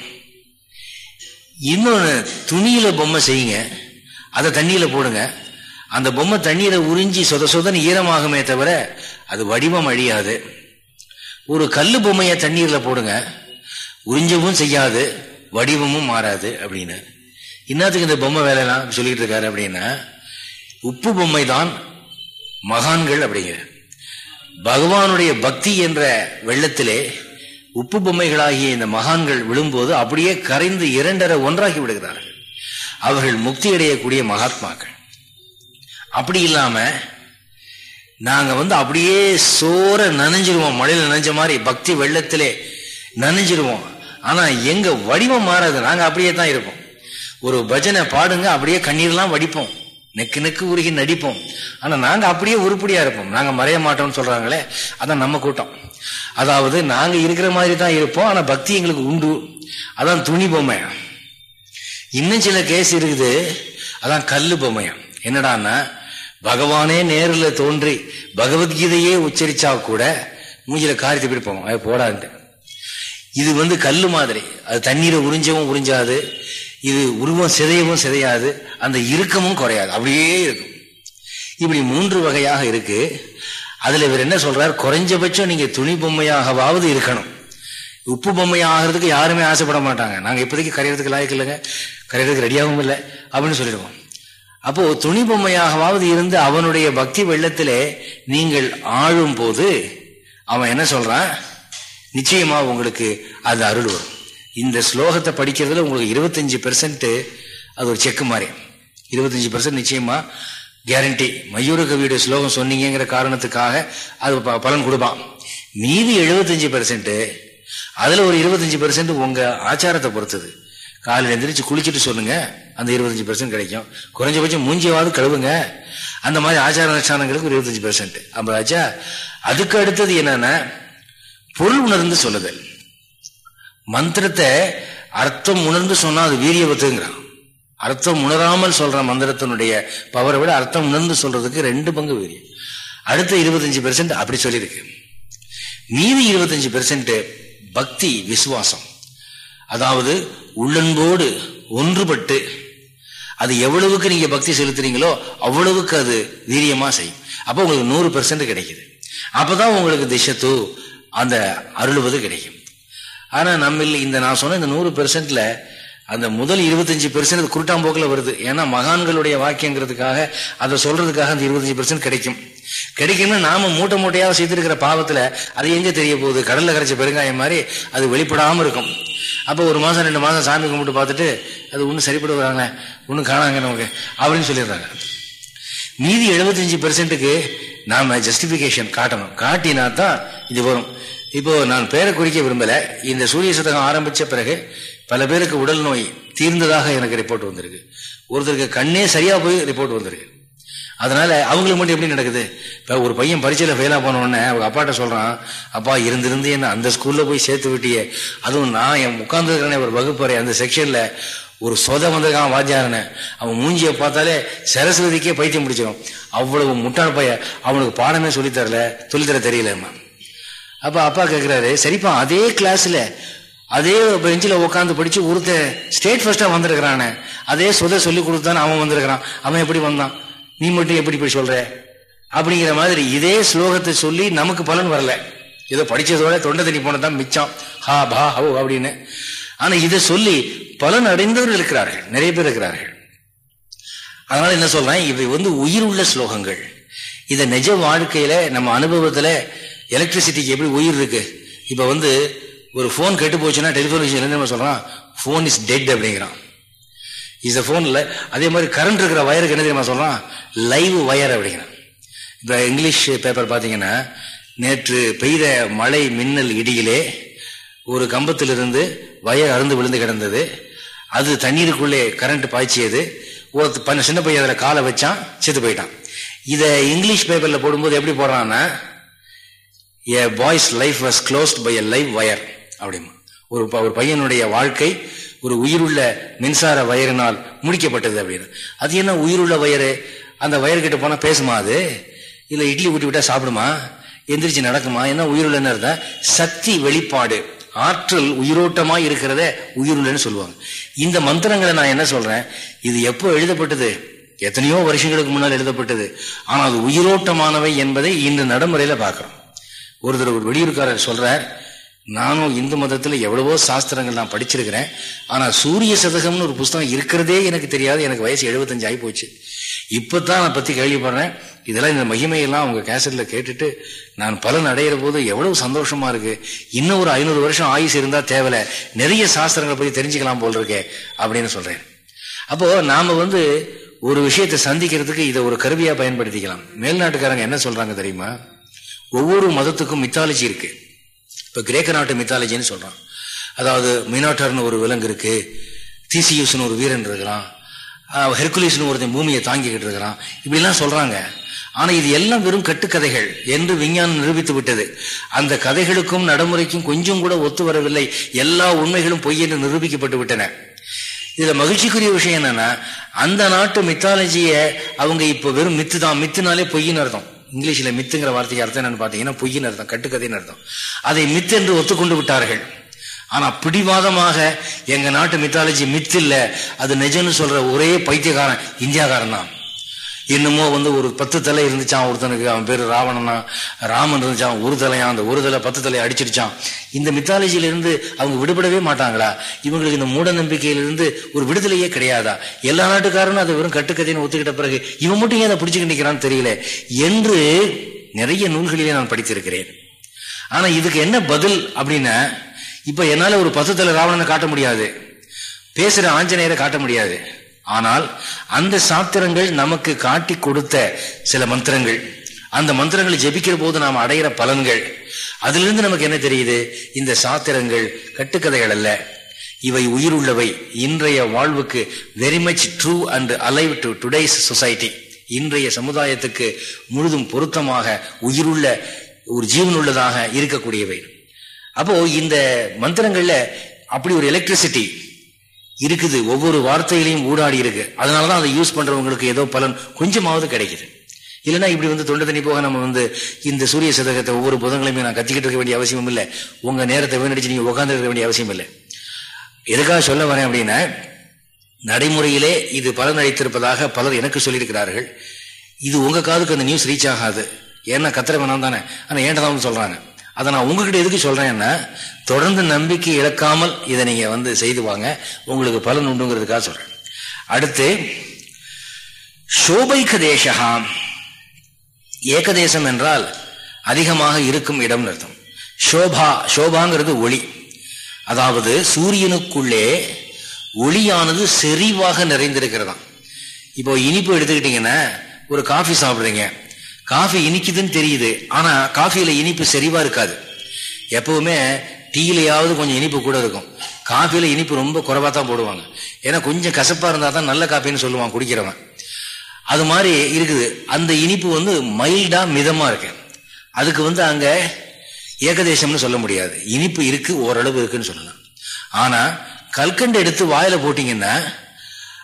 இன்னொன்று துணியில பொம்மை செய்யுங்க அதை தண்ணியில போடுங்க அந்த பொம்மை தண்ணீரை உறிஞ்சி சொத சொதன் ஈரமாகுமே தவிர அது வடிவம் அழியாது. ஒரு கல்லு பொம்மையை தண்ணீர்ல போடுங்க. உறிஞ்சவும் செய்யாது வடிவமும் மாறாது அப்படின்னு. இன்னத்துக்கு இந்த பொம்மை வேலைலாம் சொல்லிட்டு இருக்காரு அப்படின்னா உப்பு பொம்மை தான் மகான்கள் அப்படிங்கிற. பகவானுடைய பக்தி என்ற வெள்ளத்திலே உப்பு பொம்மைகளாகிய இந்த மகான்கள் விழும்போது அப்படியே கரைந்து இரண்டரை ஒன்றாகி விடுகிறார்கள். அவர்கள் முக்தி அடையக்கூடிய மகாத்மாக்கள். அப்படி இல்லாம நாங்க வந்து அப்படியே சோற நனைஞ்சிருவோம் மழையில நனைஞ்ச மாதிரி பக்தி வெள்ளத்திலே நனைஞ்சிருவோம். ஆனா எங்க வடிவம் மாறாது. நாங்க அப்படியே தான் இருப்போம். ஒரு பஜனை பாடுங்க அப்படியே கண்ணீர்லாம் வடிப்போம். நெக்கு நெக்கு உருகி நடிப்போம். ஆனா நாங்க அப்படியே உருப்படியா இருப்போம். நாங்க மறைய மாட்டோம்னு சொல்றாங்களே அதான் நம்ம கூட்டம். அதாவது நாங்க இருக்கிற மாதிரி தான் இருப்போம் ஆனா பக்தி எங்களுக்கு உண்டு. அதான் துணி பொம்மை. இன்னும் சில கேஸ் இருக்குது. அதான் கல்லு பொம்மையா என்னடான்னா பகவானே நேரில் தோன்றி பகவத்கீதையே உச்சரிச்சா கூட மூஞ்சில காரியத்தை பிடிப்போம் அது போடான்ட்டு இது வந்து கல் மாதிரி. அது தண்ணீரை உறிஞ்சவும் உறிஞ்சாது. இது உருவம் சிதையவும் சிதையாது. அந்த இறுக்கமும் குறையாது. அப்படியே இருக்கும். இப்படி மூன்று வகையாக இருக்கு. அதுல இவர் என்ன சொல்றார்? குறைஞ்சபட்சம் நீங்க துணி பொம்மையாகவாவது இருக்கணும். உப்பு பொம்மை ஆகிறதுக்கு யாருமே ஆசைப்பட மாட்டாங்க. நாங்க இப்போதைக்கு கரையிறதுக்கு லாய்க்கு இல்லைங்க. கரையிறதுக்கு ரெடியாகவும் இல்லை. அப்படின்னு சொல்லிடுவோம். அப்போ துணி பொம்மையாகவாவது இருந்து அவனுடைய பக்தி வெள்ளத்திலே நீங்கள் ஆழும் போது அவன் என்ன சொல்றான்? நிச்சயமா உங்களுக்கு அது அருள் வரும். இந்த ஸ்லோகத்தை படிக்கிறதுல உங்களுக்கு இருபத்தஞ்சு பெர்சன்ட் அது ஒரு செக்கு மாதிரி. இருபத்தஞ்சு பெர்சன்ட் நிச்சயமா கேரண்டி மயூர கவியுடைய ஸ்லோகம் சொன்னீங்கிற காரணத்துக்காக அது பலன் கொடுப்பான். மீதி எழுபத்தஞ்சு பெர்சன்ட் அதுல ஒரு இருபத்தஞ்சு பெர்சன்ட் உங்க ஆச்சாரத்தை பொறுத்தது. காலையில் எந்திரிச்சு குளிச்சுட்டு சொல்லுங்க. அந்த இருபத்தஞ்சு பெர்சன்ட் கிடைக்கும். குறைஞ்சபட்சம் மூஞ்சியாவது கழுவுங்க. அந்த மாதிரி ஆச்சார அனுஷ்டானங்களுக்கு ஒரு இருபத்தஞ்சு பெர்சன்ட் அப்ப ஆச்சா அதுக்கு அடுத்தது என்னன்னா பொருள் உணர்ந்து சொல்லுதல். மந்திரத்தை அர்த்தம் உணர்ந்து சொன்னா அது வீரியவத்துங்கிறான் அர்த்தம் உணராமல் சொல்ற மந்திரத்தினுடைய பவரை விட அர்த்தம் உணர்ந்து சொல்றதுக்கு ரெண்டு பங்கு வீரியம். அடுத்த இருபத்தஞ்சு பெர்சன்ட் அப்படி சொல்லியிருக்கு. மீதி இருபத்தஞ்சு பெர்சன்ட் பக்தி விசுவாசம். அதாவது உள்ளன்போடு ஒன்றுபட்டு அது எவ்வளவுக்கு நீங்க பக்தி செலுத்துறீங்களோ அவ்வளவுக்கு அது வீரியமா செய்யும். அப்போ உங்களுக்கு நூறு பெர்சன்ட் கிடைக்குது. அப்பதான் உங்களுக்கு திசத்து அந்த அருள்வது கிடைக்கும். ஆனா நம்ம இந்த நான் சொன்ன இந்த நூறு பெர்சன்ட்ல அந்த முதல் இருபத்தஞ்சு பெர்சன்ட் குருட்டாம்போக்கில் வருது. ஏன்னா மகான்களுடைய வாக்கியங்கிறதுக்காக அதை சொல்றதுக்காக அந்த இருபத்தஞ்சு பெர்சன்ட் கிடைக்கும். கிடைக்கும்னா நாம மூட்டை மூட்டையாக செய்திருக்கிற பாவத்துல அது எங்க தெரிய போகுது? கடல்ல கரைச்ச பெருங்காயம் மாதிரி அது வெளிப்படாம இருக்கும். அப்போ ஒரு மாசம் ரெண்டு மாசம் சாமி கும்பிட்டு பார்த்துட்டு அது ஒன்றும் சரிப்பட வராங்களே ஒன்றும் காணாங்க நமக்கு. அப்படின்னு சொல்லிடுறாங்க. மீதி எழுபத்தஞ்சு பெர்சென்ட்டுக்கு நாம ஜஸ்டிபிகேஷன் காட்டணும். காட்டினா தான் இது வரும். இப்போ நான் பேரை குறிக்க விரும்பலை. இந்த சூரிய சதகம் ஆரம்பிச்ச பிறகு பல பேருக்கு உடல் நோய் தீர்ந்ததாக எனக்கு ரிப்போர்ட் வந்திருக்கு. ஒருத்தருக்கு கண்ணே சரியாக போய் ரிப்போர்ட் வந்திருக்கு. அதனால அவங்களுக்கு மட்டும் எப்படி நடக்குது? இப்போ ஒரு பையன் பரீட்சையில ஃபெயிலாக போன உடனே அவங்க அப்பாட்ட சொல்கிறான் அப்பா இருந்திருந்து என்ன அந்த ஸ்கூலில் போய் சேர்த்து விட்டியே. அதுவும் நான் என் உட்கார்ந்து ஒரு வகுப்பறை அந்த செக்ஷனில் ஒரு சொத வந்திருக்கான் வாத்தியாரனை அவன் மூஞ்சியை பார்த்தாலே சரஸ்வதிக்கே பைத்தியம் பிடிச்சிடும் அவ்வளவு முட்டாள் பைய. அவனுக்கு பாடமே சொல்லித்தரல சொல்லித்தர தெரியலம்மா. அப்போ அப்பா கேட்குறாரு சரிப்பா அதே கிளாஸில் அதே பெஞ்சில் உட்காந்து படித்து ஒருத்தன் ஸ்டேட் ஃபர்ஸ்ட்டாக வந்திருக்கிறானே. அதே சொத சொல்லி கொடுத்தான்னு அவன் வந்திருக்கிறான். அவன் எப்படி வந்தான்? நீ மட்டும் எப்படி இப்படி சொல்ற? அப்படிங்கிற மாதிரி இதே ஸ்லோகத்தை சொல்லி நமக்கு பலன் வரல. ஏதோ படிச்சதோட தொண்டை தண்ணி போனதான் மிச்சம். ஹா பா ஹோ அப்படின்னு. ஆனா இதை சொல்லி பலன் அடைந்தவர்கள் இருக்கிறார்கள். நிறைய பேர் இருக்கிறார்கள். அதனால என்ன சொல்றேன்? இவை வந்து உயிர் உள்ள ஸ்லோகங்கள். இதை நிஜ வாழ்க்கையில நம்ம அனுபவத்துல எலக்ட்ரிசிட்டிக்கு எப்படி உயிர் இருக்கு? இப்ப வந்து ஒரு போன் கெட்டு போச்சுன்னா டெலிபோன் என்ன சொல்றான்? போன் இஸ் டெட் அப்படிங்கிறான். இஸ் போன்ல அதே மாதிரி கரண்ட் இருக்கிற வயருக்கு என்ன தெரியுமா சொல்றான்? லைவ் வயர் அப்படிங்கிறான். இப்ப இங்கிலீஷ் பேப்பர் பாத்தீங்கன்னா நேற்று பெய்த மழை மின்னல் இடியிலே ஒரு கம்பத்திலிருந்து வயர் அருந்து விழுந்து கிடந்தது. அது தண்ணீருக்குள்ளே கரண்ட் பாய்ச்சியது. ஒரு சின்ன பையன் அதில் காலை வச்சான் செத்து போயிட்டான். இதை இங்கிலீஷ் பேப்பரில் போடும்போது எப்படி போடுறான்னா a boy's life was closed by a live wire அப்படிமா. ஒரு ஒரு பையனுடைய வாழ்க்கை ஒரு உயிருள்ள மின்சார வயரினால் முடிக்கப்பட்டது அப்படின்னு. அது என்ன உயிருள்ள வயரு அந்த வயர்கிட்ட போனால் பேசுமா அது? இல்லை இட்லி ஊட்டி விட்டா சாப்பிடுமா? எந்திரிச்சு நடக்குமா? என்ன உயிருள்ளன்னு இருந்தா? சக்தி வெளிப்பாடு. ஆற்றல் உயிரோட்டமா இருக்கிறத உயிருள்ளன்னு சொல்லுவாங்க. இந்த மந்திரங்களை நான் என்ன சொல்றேன்? இது எப்போ எழுதப்பட்டது? எத்தனையோ வருஷங்களுக்கு முன்னால் எழுதப்பட்டது. ஆனால் அது உயிரோட்டமானவை என்பதை இன்று நடைமுறையில பார்க்கிறோம். ஒருத்தர் ஒரு வெளியூர்காரர் சொல்றார் நானும் இந்து மதத்தில் எவ்வளவோ சாஸ்திரங்கள் நான் படிச்சிருக்கிறேன். ஆனால் சூரிய சதகம்னு ஒரு புஸ்தகம் இருக்கிறதே எனக்கு தெரியாது. எனக்கு வயசு எழுபத்தஞ்சு ஆகி போச்சு. இப்பதான் நான் பற்றி கேள்விப்படுறேன். இதெல்லாம் இந்த மகிமையெல்லாம் உங்கள் கேசட்டில் கேட்டுட்டு நான் பலன் அடையிற போது எவ்வளவு சந்தோஷமாக இருக்குது இன்னும் ஒரு ஐநூறு வருஷம் ஆயுஸ் இருந்தால் தேவையில்ல. நிறைய சாஸ்திரங்களை பற்றி தெரிஞ்சுக்கலாம் போல் இருக்கே அப்படின்னு சொல்கிறேன் அப்போது நாம் வந்து ஒரு விஷயத்தை சந்திக்கிறதுக்கு இதை ஒரு கருவியாக பயன்படுத்திக்கலாம். மேல்நாட்டுக்காரங்க என்ன சொல்கிறாங்க தெரியுமா? ஒவ்வொரு மதத்துக்கும் மித்தாலஜி இருக்குது இப்போ கிரேக்க நாட்டு மித்தாலஜின்னு சொல்கிறான் அதாவது மினாட்டர்னு ஒரு விலங்கு இருக்கு தீசியூஸ்னு ஒரு வீரன் இருக்கிறான் ஹெர்குலிஸ்னு ஒருத்தன் பூமியை தாங்கிக்கிட்டு இருக்கிறான் இப்படிலாம் சொல்கிறாங்க ஆனால் இது எல்லாம் வெறும் கட்டுக்கதைகள் என்று விஞ்ஞானம் நிரூபித்து விட்டது. அந்த கதைகளுக்கும் நடைமுறைக்கும் கொஞ்சம் கூட ஒத்து வரவில்லை. எல்லா உண்மைகளும் பொய் என்று நிரூபிக்கப்பட்டு விட்டன. இதில் மகிழ்ச்சிக்குரிய விஷயம் என்னன்னா அந்த நாட்டு மித்தாலஜியை அவங்க இப்போ வெறும் மித்து தான். மித்துனாலே பொய்ன்னு அர்த்தம். இங்கிலீஷில் மித்துங்கிற வார்த்தைக்கு அர்த்தம் என்னன்னு பார்த்தீங்கன்னா பொய்யின் அர்த்தம் கட்டுக்கதைன்னு அர்த்தம். அதை மித்து என்று ஒத்துக்கொண்டு விட்டார்கள். ஆனா பிடிவாதமாக எங்க நாட்டு மித்தாலஜி மித்து இல்லை. அது நிஜம்னு சொல்ற ஒரே பைத்தியக்காரன் இந்தியாக்காரன் தான். இன்னுமோ வந்து ஒரு பத்து தலை இருந்துச்சான் ஒருத்தனுக்கு. அவன் பேர் ராவணனா ராமன் இருந்துச்சான் ஒரு தலையா அந்த ஒரு தலை பத்து தலையை அடிச்சிருச்சான் இந்த மித்தாலஜியிலிருந்து அவங்க விடுபடவே மாட்டாங்களா? இவங்களுக்கு இந்த மூட நம்பிக்கையிலிருந்து ஒரு விடுதலையே கிடையாதா? எல்லா நாட்டுக்காரனும் அதை வெறும் கட்டுக்கதைன்னு ஒத்துக்கிட்ட பிறகு இவன் மட்டும் ஏன் அதை பிடிச்சுக்கிட்டு நிற்கிறான்னு தெரியல. என்று நிறைய நூல்களிலே நான் படித்திருக்கிறேன். ஆனா இதுக்கு என்ன பதில் அப்படின்னா இப்ப என்னால ஒரு பத்து தலை ராவணனை காட்ட முடியாது. பேசுற ஆஞ்சநேயரை காட்ட முடியாது. ஆனால் அந்த சாத்திரங்கள் நமக்கு காட்டி கொடுத்த சில மந்திரங்கள். அந்த மந்திரங்களை ஜெபிக்கிற போது நாம் அடையிற பலன்கள். அதிலிருந்து நமக்கு என்ன தெரியுது? இந்த சாத்திரங்கள் கட்டுக்கதைகள் அல்ல. இவை உயிருள்ளவை. இன்றைய வாழ்வுக்கு very much true and alive to today's society இன்றைய சமுதாயத்துக்கு முழுதும் பொருத்தமாக உயிருள்ள ஒரு ஜீவன் உள்ளதாக இருக்கக்கூடியவை. அப்போ இந்த மந்திரங்கள்ல அப்படி ஒரு எலக்ட்ரிசிட்டி இருக்குது. ஒவ்வொரு வார்த்தையிலையும் ஊடாடி இருக்கு. அதனாலதான் அதை யூஸ் பண்றவங்களுக்கு ஏதோ பலன் கொஞ்சமாவது கிடைக்குது. இல்லைன்னா இப்படி வந்து தொண்டை தண்ணி போக நம்ம வந்து இந்த சூரிய சதகத்தை ஒவ்வொரு புதங்களையுமே நான் கத்திக்கிட்டு இருக்க வேண்டிய அவசியமும் இல்லை. உங்க நேரத்தை வீணடிச்சு நீங்க உட்கார்ந்து இருக்க வேண்டிய அவசியம் இல்லை. எதுக்காக சொல்ல வரேன் அப்படின்னா நடைமுறையிலே இது பலன் அளித்திருப்பதாக பலர் எனக்கு சொல்லியிருக்கிறார்கள். இது உங்க காதுக்கு அந்த நியூஸ் ரீச் ஆகாது. ஏன்னா கத்திர வேணாம் தானே ஆனா ஏன்டதான் சொல்றாங்க? அதை நான் உங்ககிட்ட எதுக்கு சொல்றேன்னா தொடர்ந்து நம்பிக்கை இழக்காமல் இதை நீங்க வந்து செய்து வாங்க. உங்களுக்கு பலன் உண்டுங்கிறதுக்காக சொல்றேன். அடுத்து சோபைக்க தேசகா ஏகதேசம் என்றால் அதிகமாக இருக்கும் இடம் அர்த்தம். ஷோபா ஷோபாங்கிறது ஒளி. அதாவது சூரியனுக்குள்ளே ஒளியானது செறிவாக நிறைந்திருக்கிறதாம். இப்போ இனிப்பு எடுத்துக்கிட்டீங்கன்னா ஒரு காஃபி சாப்பிடுறீங்க. காஃபி இனிக்குதுன்னு தெரியுது. ஆனா காஃபியில இனிப்பு செறிவா இருக்காது. எப்பவுமே டீலையாவது கொஞ்சம் இனிப்பு கூட இருக்கும். காஃபியில இனிப்பு ரொம்ப குறைவா தான் போடுவாங்க. ஏன்னா கொஞ்சம் கசப்பா இருந்தா தான் நல்ல காஃபின்னு சொல்லுவான் குடிக்கிறவன். அது மாதிரி இருக்குது. அந்த இனிப்பு வந்து மைல்டா மிதமா இருக்கு. அதுக்கு வந்து அங்க ஏகதேசம்னு சொல்ல முடியாது. இனிப்பு இருக்கு ஓரளவு இருக்குன்னு சொல்லலாம். ஆனா கல்கண்டு எடுத்து வாயில போட்டீங்கன்னா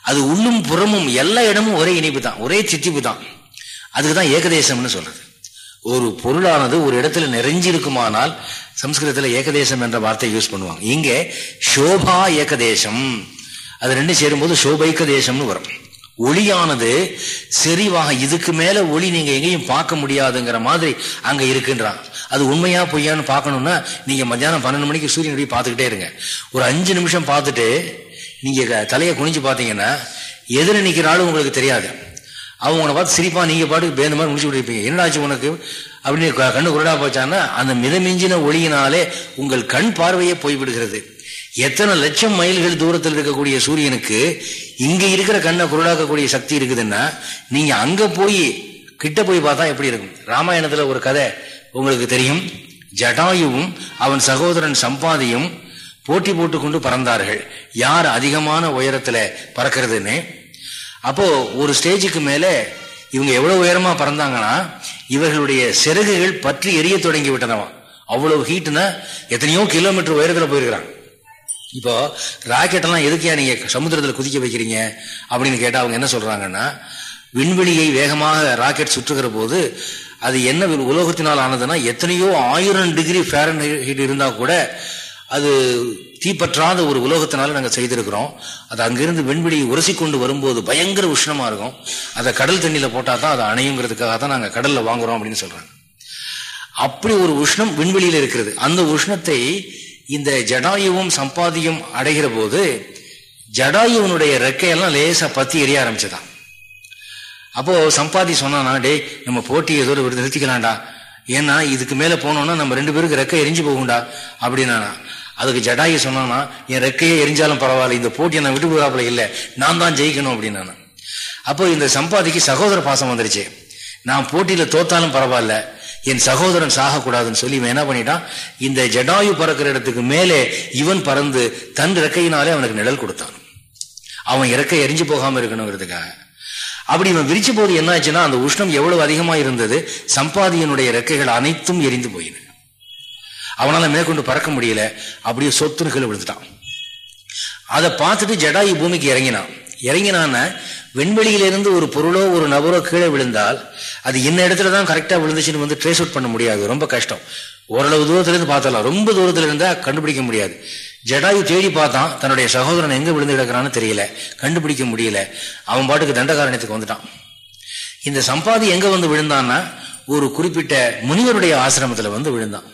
அது உள்ளும் புறமும் எல்லா இடமும் ஒரே இனிப்பு தான். ஒரே சித்திப்பு தான். அதுக்கு தான் ஏகதேசம்னு சொல்றது. ஒரு பொருளானது ஒரு இடத்துல நிறைஞ்சிருக்குமானால் சம்ஸ்கிருதத்தில் ஏகதேசம் என்ற வார்த்தை யூஸ் பண்ணுவாங்க. இங்கே சோபா ஏகதேசம். அது ரெண்டும் சேரும்போது சோபைக்க தேசம்னு வரும். ஒளியானது செறிவாக இதுக்கு மேல ஒளி நீங்க எங்கேயும் பார்க்க முடியாதுங்கிற மாதிரி அங்க இருக்குன்றான். அது உண்மையா பொய்யான்னு பார்க்கணும்னா நீங்க மத்தியானம் பன்னெண்டு மணிக்கு சூரியன் போய் பார்த்துக்கிட்டே இருங்க. ஒரு அஞ்சு நிமிஷம் பார்த்துட்டு நீங்க தலையை குனிஞ்சு பார்த்தீங்கன்னா எதிர நிற்கிறாலும் ஆளு உங்களுக்கு தெரியாது. அவங்க பார்த்து சிரிப்பா நீங்க பாட்டுக்கு பேந்த மாதிரி முடிச்சு விட்டுருப்பீங்க. என்னடாச்சு உனக்கு? அப்படின்னு கண்ணு குருடா போச்சான்னா அந்த மிதமிஞ்சின ஒளியினாலே உங்கள் கண் பார்வையே போய்விடுகிறது. எத்தனை லட்சம் மைல்கள் தூரத்தில் இருக்கக்கூடிய சூரியனுக்கு இங்க இருக்கிற கண்ணை குருடாக்கக்கூடிய சக்தி இருக்குதுன்னா நீங்க அங்க போய் கிட்ட போய் பார்த்தா எப்படி இருக்கும்? ராமாயணத்துல ஒரு கதை உங்களுக்கு தெரியும். ஜடாயுவும் அவன் சகோதரன் சம்பாதியும் போட்டி போட்டுக்கொண்டு பறந்தார்கள். யார் அதிகமான உயரத்துல பறக்கிறதுன்னு? அப்போ ஒரு ஸ்டேஜுக்கு மேலே இவங்க எவ்வளவு உயரமா பறந்தாங்கன்னா இவர்களுடைய சிறகுகள் பற்றி எரிய தொடங்கி விட்டனவா. அவ்வளவு ஹீட்னா எத்தனையோ கிலோமீட்டர் உயரத்துல போயிருக்கிறாங்க இப்போ ராக்கெட் எல்லாம் எதுக்கியா நீங்க சமுத்திரத்தில் குதிக்க வைக்கிறீங்க அப்படின்னு கேட்டால் அவங்க என்ன சொல்றாங்கன்னா விண்வெளியை வேகமாக ராக்கெட் சுற்றுகிற போது அது என்ன உலோகத்தினால் ஆனதுன்னா எத்தனையோ ஆயிரம் டிகிரி ஃபேரன் ஹீட் இருந்தா கூட அது தீப்பற்றாத ஒரு உலோகத்தினால நாங்கள் செய்திருக்கிறோம். அது அங்கிருந்து விண்வெளியை உரசி கொண்டு வரும்போது பயங்கர உஷ்ணமா இருக்கும். அதை கடல் தண்ணியில போட்டால் தான் அதை அணையுங்கிறதுக்காக தான் நாங்கள் கடல்ல வாங்குறோம் அப்படின்னு சொல்றாங்க. அப்படி ஒரு உஷ்ணம் விண்வெளியில இருக்கிறது. அந்த உஷ்ணத்தை இந்த ஜடாயுவும் சம்பாதியும் அடைகிற போது ஜடாயுவனுடைய ரெக்கையெல்லாம் லேசா பத்தி எரிய ஆரம்பிச்சதான். அப்போ சம்பாதி சொன்னானா டே நம்ம போட்டி ஏதோ நிறுத்திக்கலாம்டா. ஏன்னா இதுக்கு மேல போனோம்னா நம்ம ரெண்டு பேருக்கு ரெக்கை எரிஞ்சு போகும்டா. அப்படின்னா அதுக்கு ஜடாயி சொன்னானா என் ரெக்கையே எரிஞ்சாலும் பரவாயில்ல இந்த போட்டியை நான் விட்டு போறாப்புல இல்லை நான் தான் ஜெயிக்கணும் அப்படின்னு அப்போ இந்த சம்பாதிக்கு சகோதர பாசம் வந்துருச்சு. நான் போட்டியில தோத்தாலும் பரவாயில்ல என் சகோதரன் சாகக்கூடாதுன்னு சொல்லி இவன் என்ன பண்ணிட்டான்? இந்த ஜடாயு பறக்கிற இடத்துக்கு மேலே இவன் பறந்து தன் இறக்கையினாலே அவனுக்கு நிழல் கொடுத்தான். அவன் இறக்கை எரிஞ்சு போகாம இருக்கணுங்கிறதுக்காக. அப்படி இவன் விரிச்ச போது என்ன ஆச்சுன்னா அந்த உஷ்ணம் எவ்வளவு அதிகமா இருந்தது சம்பாதியனுடைய இறக்கைகள் அனைத்தும் எரிந்து போயின. அவனால மேற்கொண்டு பறக்க முடியல. அப்படியே சொத்துருக்கள் விழுந்துட்டான். அதை பார்த்துட்டு ஜடாயு பூமிக்கு இறங்கினான். இறங்கினான விண்வெளியிலிருந்து ஒரு பொருளோ ஒரு நபரோ கீழே விழுந்தால் அது என்ன இடத்துல தான் கரெக்டாக விழுந்துச்சுன்னு வந்து ட்ரேஸ் அவுட் பண்ண முடியாது. ரொம்ப கஷ்டம். ஓரளவு தூரத்துலேருந்து பார்த்தலாம் ரொம்ப தூரத்தில் இருந்தால் கண்டுபிடிக்க முடியாது. ஜடாயு தேடி பார்த்தான் தன்னுடைய சகோதரன் எங்கே விழுந்து கிடக்கிறான்னு தெரியல. கண்டுபிடிக்க முடியல. அவன் பாட்டுக்கு தண்டகாரணியத்துக்கு வந்துட்டான். இந்த சம்பாதி எங்கே வந்து விழுந்தான்னா ஒரு குறிப்பிட்ட முனிவருடைய ஆசிரமத்தில் வந்து விழுந்தான்.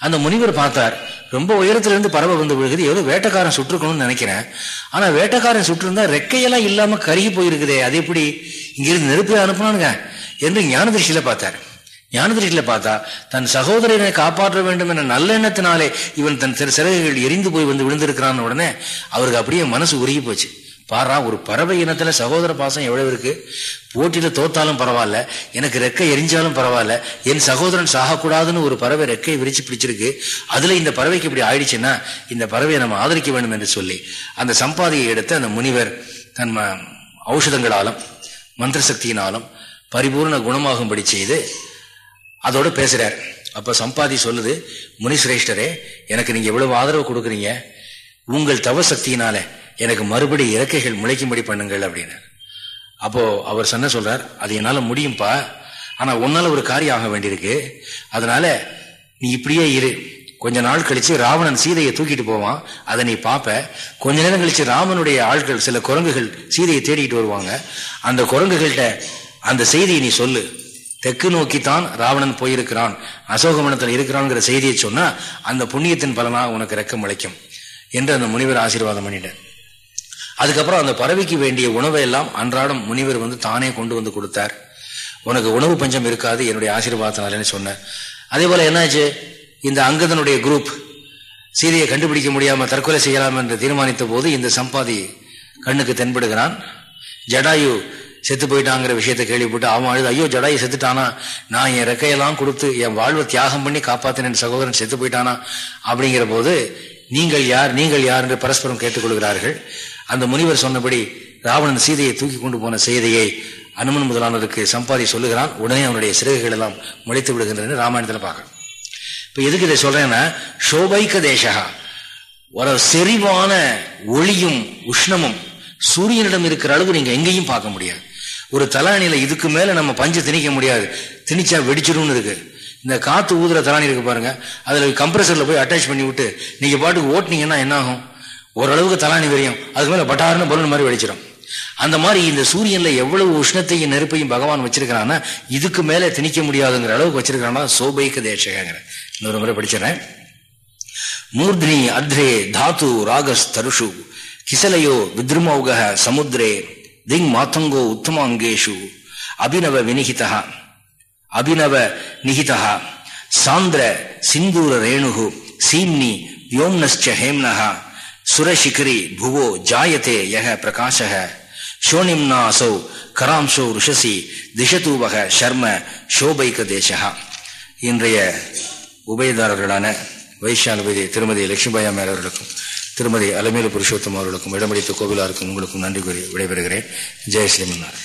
அந்த முனிவர் பார்த்தார் ரொம்ப உயரத்துல இருந்து பறவை வந்து விழுகுது. ஏதோ வேட்டக்காரன் சுற்றுக்கணும்னு நினைக்கிறேன். ஆனா வேட்டக்காரன் சுற்றிருந்தா ரெக்கையெல்லாம் இல்லாம கருகி போயிருக்குதே. அது எப்படி? இங்கிருந்து நெருப்பு அனுப்பினானுங்க. என்று ஞான திருஷ்டியில பார்த்தார். ஞான திருஷ்டியில பார்த்தா தன் சகோதரனை காப்பாற்ற வேண்டும் என்ற நல்லெண்ணத்தினாலே இவன் தன் சிறகுகள் எரிந்து போய் வந்து விழுந்திருக்கிறான் உடனே அவருக்கு அப்படியே மனசு உருகி போச்சு. பாரா ஒரு பறவை இனத்துல சகோதர பாசம் எவ்வளவு இருக்கு? போட்டியில தோத்தாலும் பரவாயில்ல எனக்கு ரெக்கை எரிஞ்சாலும் பரவாயில்ல என் சகோதரன் சாகக்கூடாதுன்னு ஒரு பறவை ரெக்கை விரிச்சு பிடிச்சிருக்கு. அதுல இந்த பறவைக்கு இப்படி ஆயிடுச்சுன்னா இந்த பறவையை நம்ம ஆதரிக்க வேண்டும் என்று சொல்லி அந்த சம்பாதியை எடுத்து அந்த முனிவர் தன் ஔஷதங்களாலும் மந்திர சக்தியினாலும் பரிபூர்ண குணமாகும்படி செய்து அதோட பேசுறார். அப்ப சம்பாதி சொல்லுது முனிசிரேஷ்டரே எனக்கு நீங்க எவ்வளவு ஆதரவு கொடுக்குறீங்க. உங்கள் தவசக்தியினால எனக்கு மறுபடி இறக்கைகள் முளைக்கும்படி பண்ணுங்கள் அப்படின்னு. அப்போ அவர் சொன்ன சொல்றார் அது என்னால முடியும்பா? ஆனா உன்னால ஒரு காரியம் ஆக வேண்டியிருக்கு. அதனால நீ இப்படியே இரு. கொஞ்ச நாள் கழிச்சு ராவணன் சீதையை தூக்கிட்டு போவான். அதை நீ பாப்ப. கொஞ்ச நேரம் கழிச்சு ராமனுடைய ஆட்கள் சில குரங்குகள் சீதையை தேடிக்கிட்டு வருவாங்க. அந்த குரங்குகள்கிட்ட அந்த செய்தியை நீ சொல்லு. தெற்கு நோக்கித்தான் ராவணன் போயிருக்கிறான். அசோகமனத்தில் இருக்கிறான்ங்கிற செய்தியை சொன்னா அந்த புண்ணியத்தின் பலனா உனக்கு ரெக்கம் முளைக்கும். என்று அந்த முனிவர் ஆசீர்வாதம் பண்ணிட்டேன் அதுக்கப்புறம் அந்த பறவைக்கு வேண்டிய உணவை எல்லாம் அன்றாடம் முனிவர் வந்து தானே கொண்டு வந்து கொடுத்தார். உனக்கு உணவு பஞ்சம் இருக்காது என்னுடைய ஆசீர்வாதத்தினாலன்னு சொன்னேன் அதே போல என்னாச்சு? இந்த அங்கதனுடைய குரூப் சீதையை கண்டுபிடிக்க முடியாம தற்கொலை செய்யலாம் என்று தீர்மானித்த போது இந்த சம்பாதி கண்ணுக்கு தென்படுகிறான். ஜடாயு செத்து போயிட்டாங்கிற விஷயத்தை கேள்விப்பட்டு அவன் அழுது ஐயோ ஜடாயு செத்துட்டானா? நான் என் ரெக்கையெல்லாம் கொடுத்து என் வாழ்வை தியாகம் பண்ணி காப்பாத்தினேன் சகோதரன் செத்து போயிட்டானா? அப்படிங்கிற போது நீங்கள் யார்? நீங்கள் யார்? என்று பரஸ்பரம் கேட்டுக்கொள்கிறார்கள். அந்த முனிவர் சொன்னபடி ராவணன் சீதையை தூக்கி கொண்டு போன செய்தியை அனுமன் முதலானவருக்கு சம்பாதி சொல்லுகிறான். உடனே அவனுடைய சிறகுகள் எல்லாம் முளைத்து விடுகின்றன ராமாயணத்தில் பார்க்கணும். இப்ப எதுக்கு இதை சொல்றேன்னா சோபைக்க தேசகா ஒரு செறிவான ஒளியும் உஷ்ணமும் சூரியனிடம் இருக்கிற அளவு நீங்க எங்கேயும் பார்க்க முடியாது. ஒரு தலானியில இதுக்கு மேல நம்ம பஞ்சு திணிக்க முடியாது. திணிச்சா வெடிச்சிடும்னு இருக்கு. இந்த காத்து ஊதுற தலானி இருக்கு பாருங்க. அதுல கம்ப்ரஸர்ல போய் அட்டாச் பண்ணி விட்டு நீங்க பாட்டுக்கு ஓட்டுனீங்கன்னா என்ன ஆகும் ஓரளவுக்கு தலாணி விரியும். அதுக்கு மேலே பட்டாருன்னு பலூன் மாதிரி வெடிச்சிடும். அந்த மாதிரி இந்த சூரியன்ல எவ்வளவு உஷ்ணத்தையும் நெருப்பையும் பகவான் வச்சிருக்கிறான்னா இதுக்கு மேலே திணிக்க முடியாதுங்கிற அளவுக்கு வச்சிருக்கிறான்னா சோபைக்கு தேசகங்கிற இன்னொரு முறை படிச்சிடறேன். மூர்தினி அத்ரே தாத்து ராகஸ் தருஷு கிசலையோ வித்ருமௌக சமுத்ரே திங் மாத்தங்கோ உத்தமாங்கேஷு அபிநவ வினிகிதா அபிநவ நிகிதா சாந்திர சிந்தூர ரேணுகு சீம்னி யோம்னஸ்ச ஹேம்னஹா சுரஷிகரி புவோ ஜாயதே யக பிரகாஷக. ஷோனிம்னாசோ அசௌ கராம்சோ ரிஷசி திஷதூவக ஷர்ம ஷோபைக தேசகா இன்றைய உபயதாரர்களான வைஷாலுபதி திருமதி லட்சுமிபாய் அம்மையார் அவர்களுக்கும் திருமதி அலமேலு புருஷோத்தம் அவர்களுக்கும் இடமளித்த கோவிலாருக்கும் உங்களுக்கும் நன்றி கூறி விடைபெறுகிறேன். ஜெயஸ்ரீமன்னார்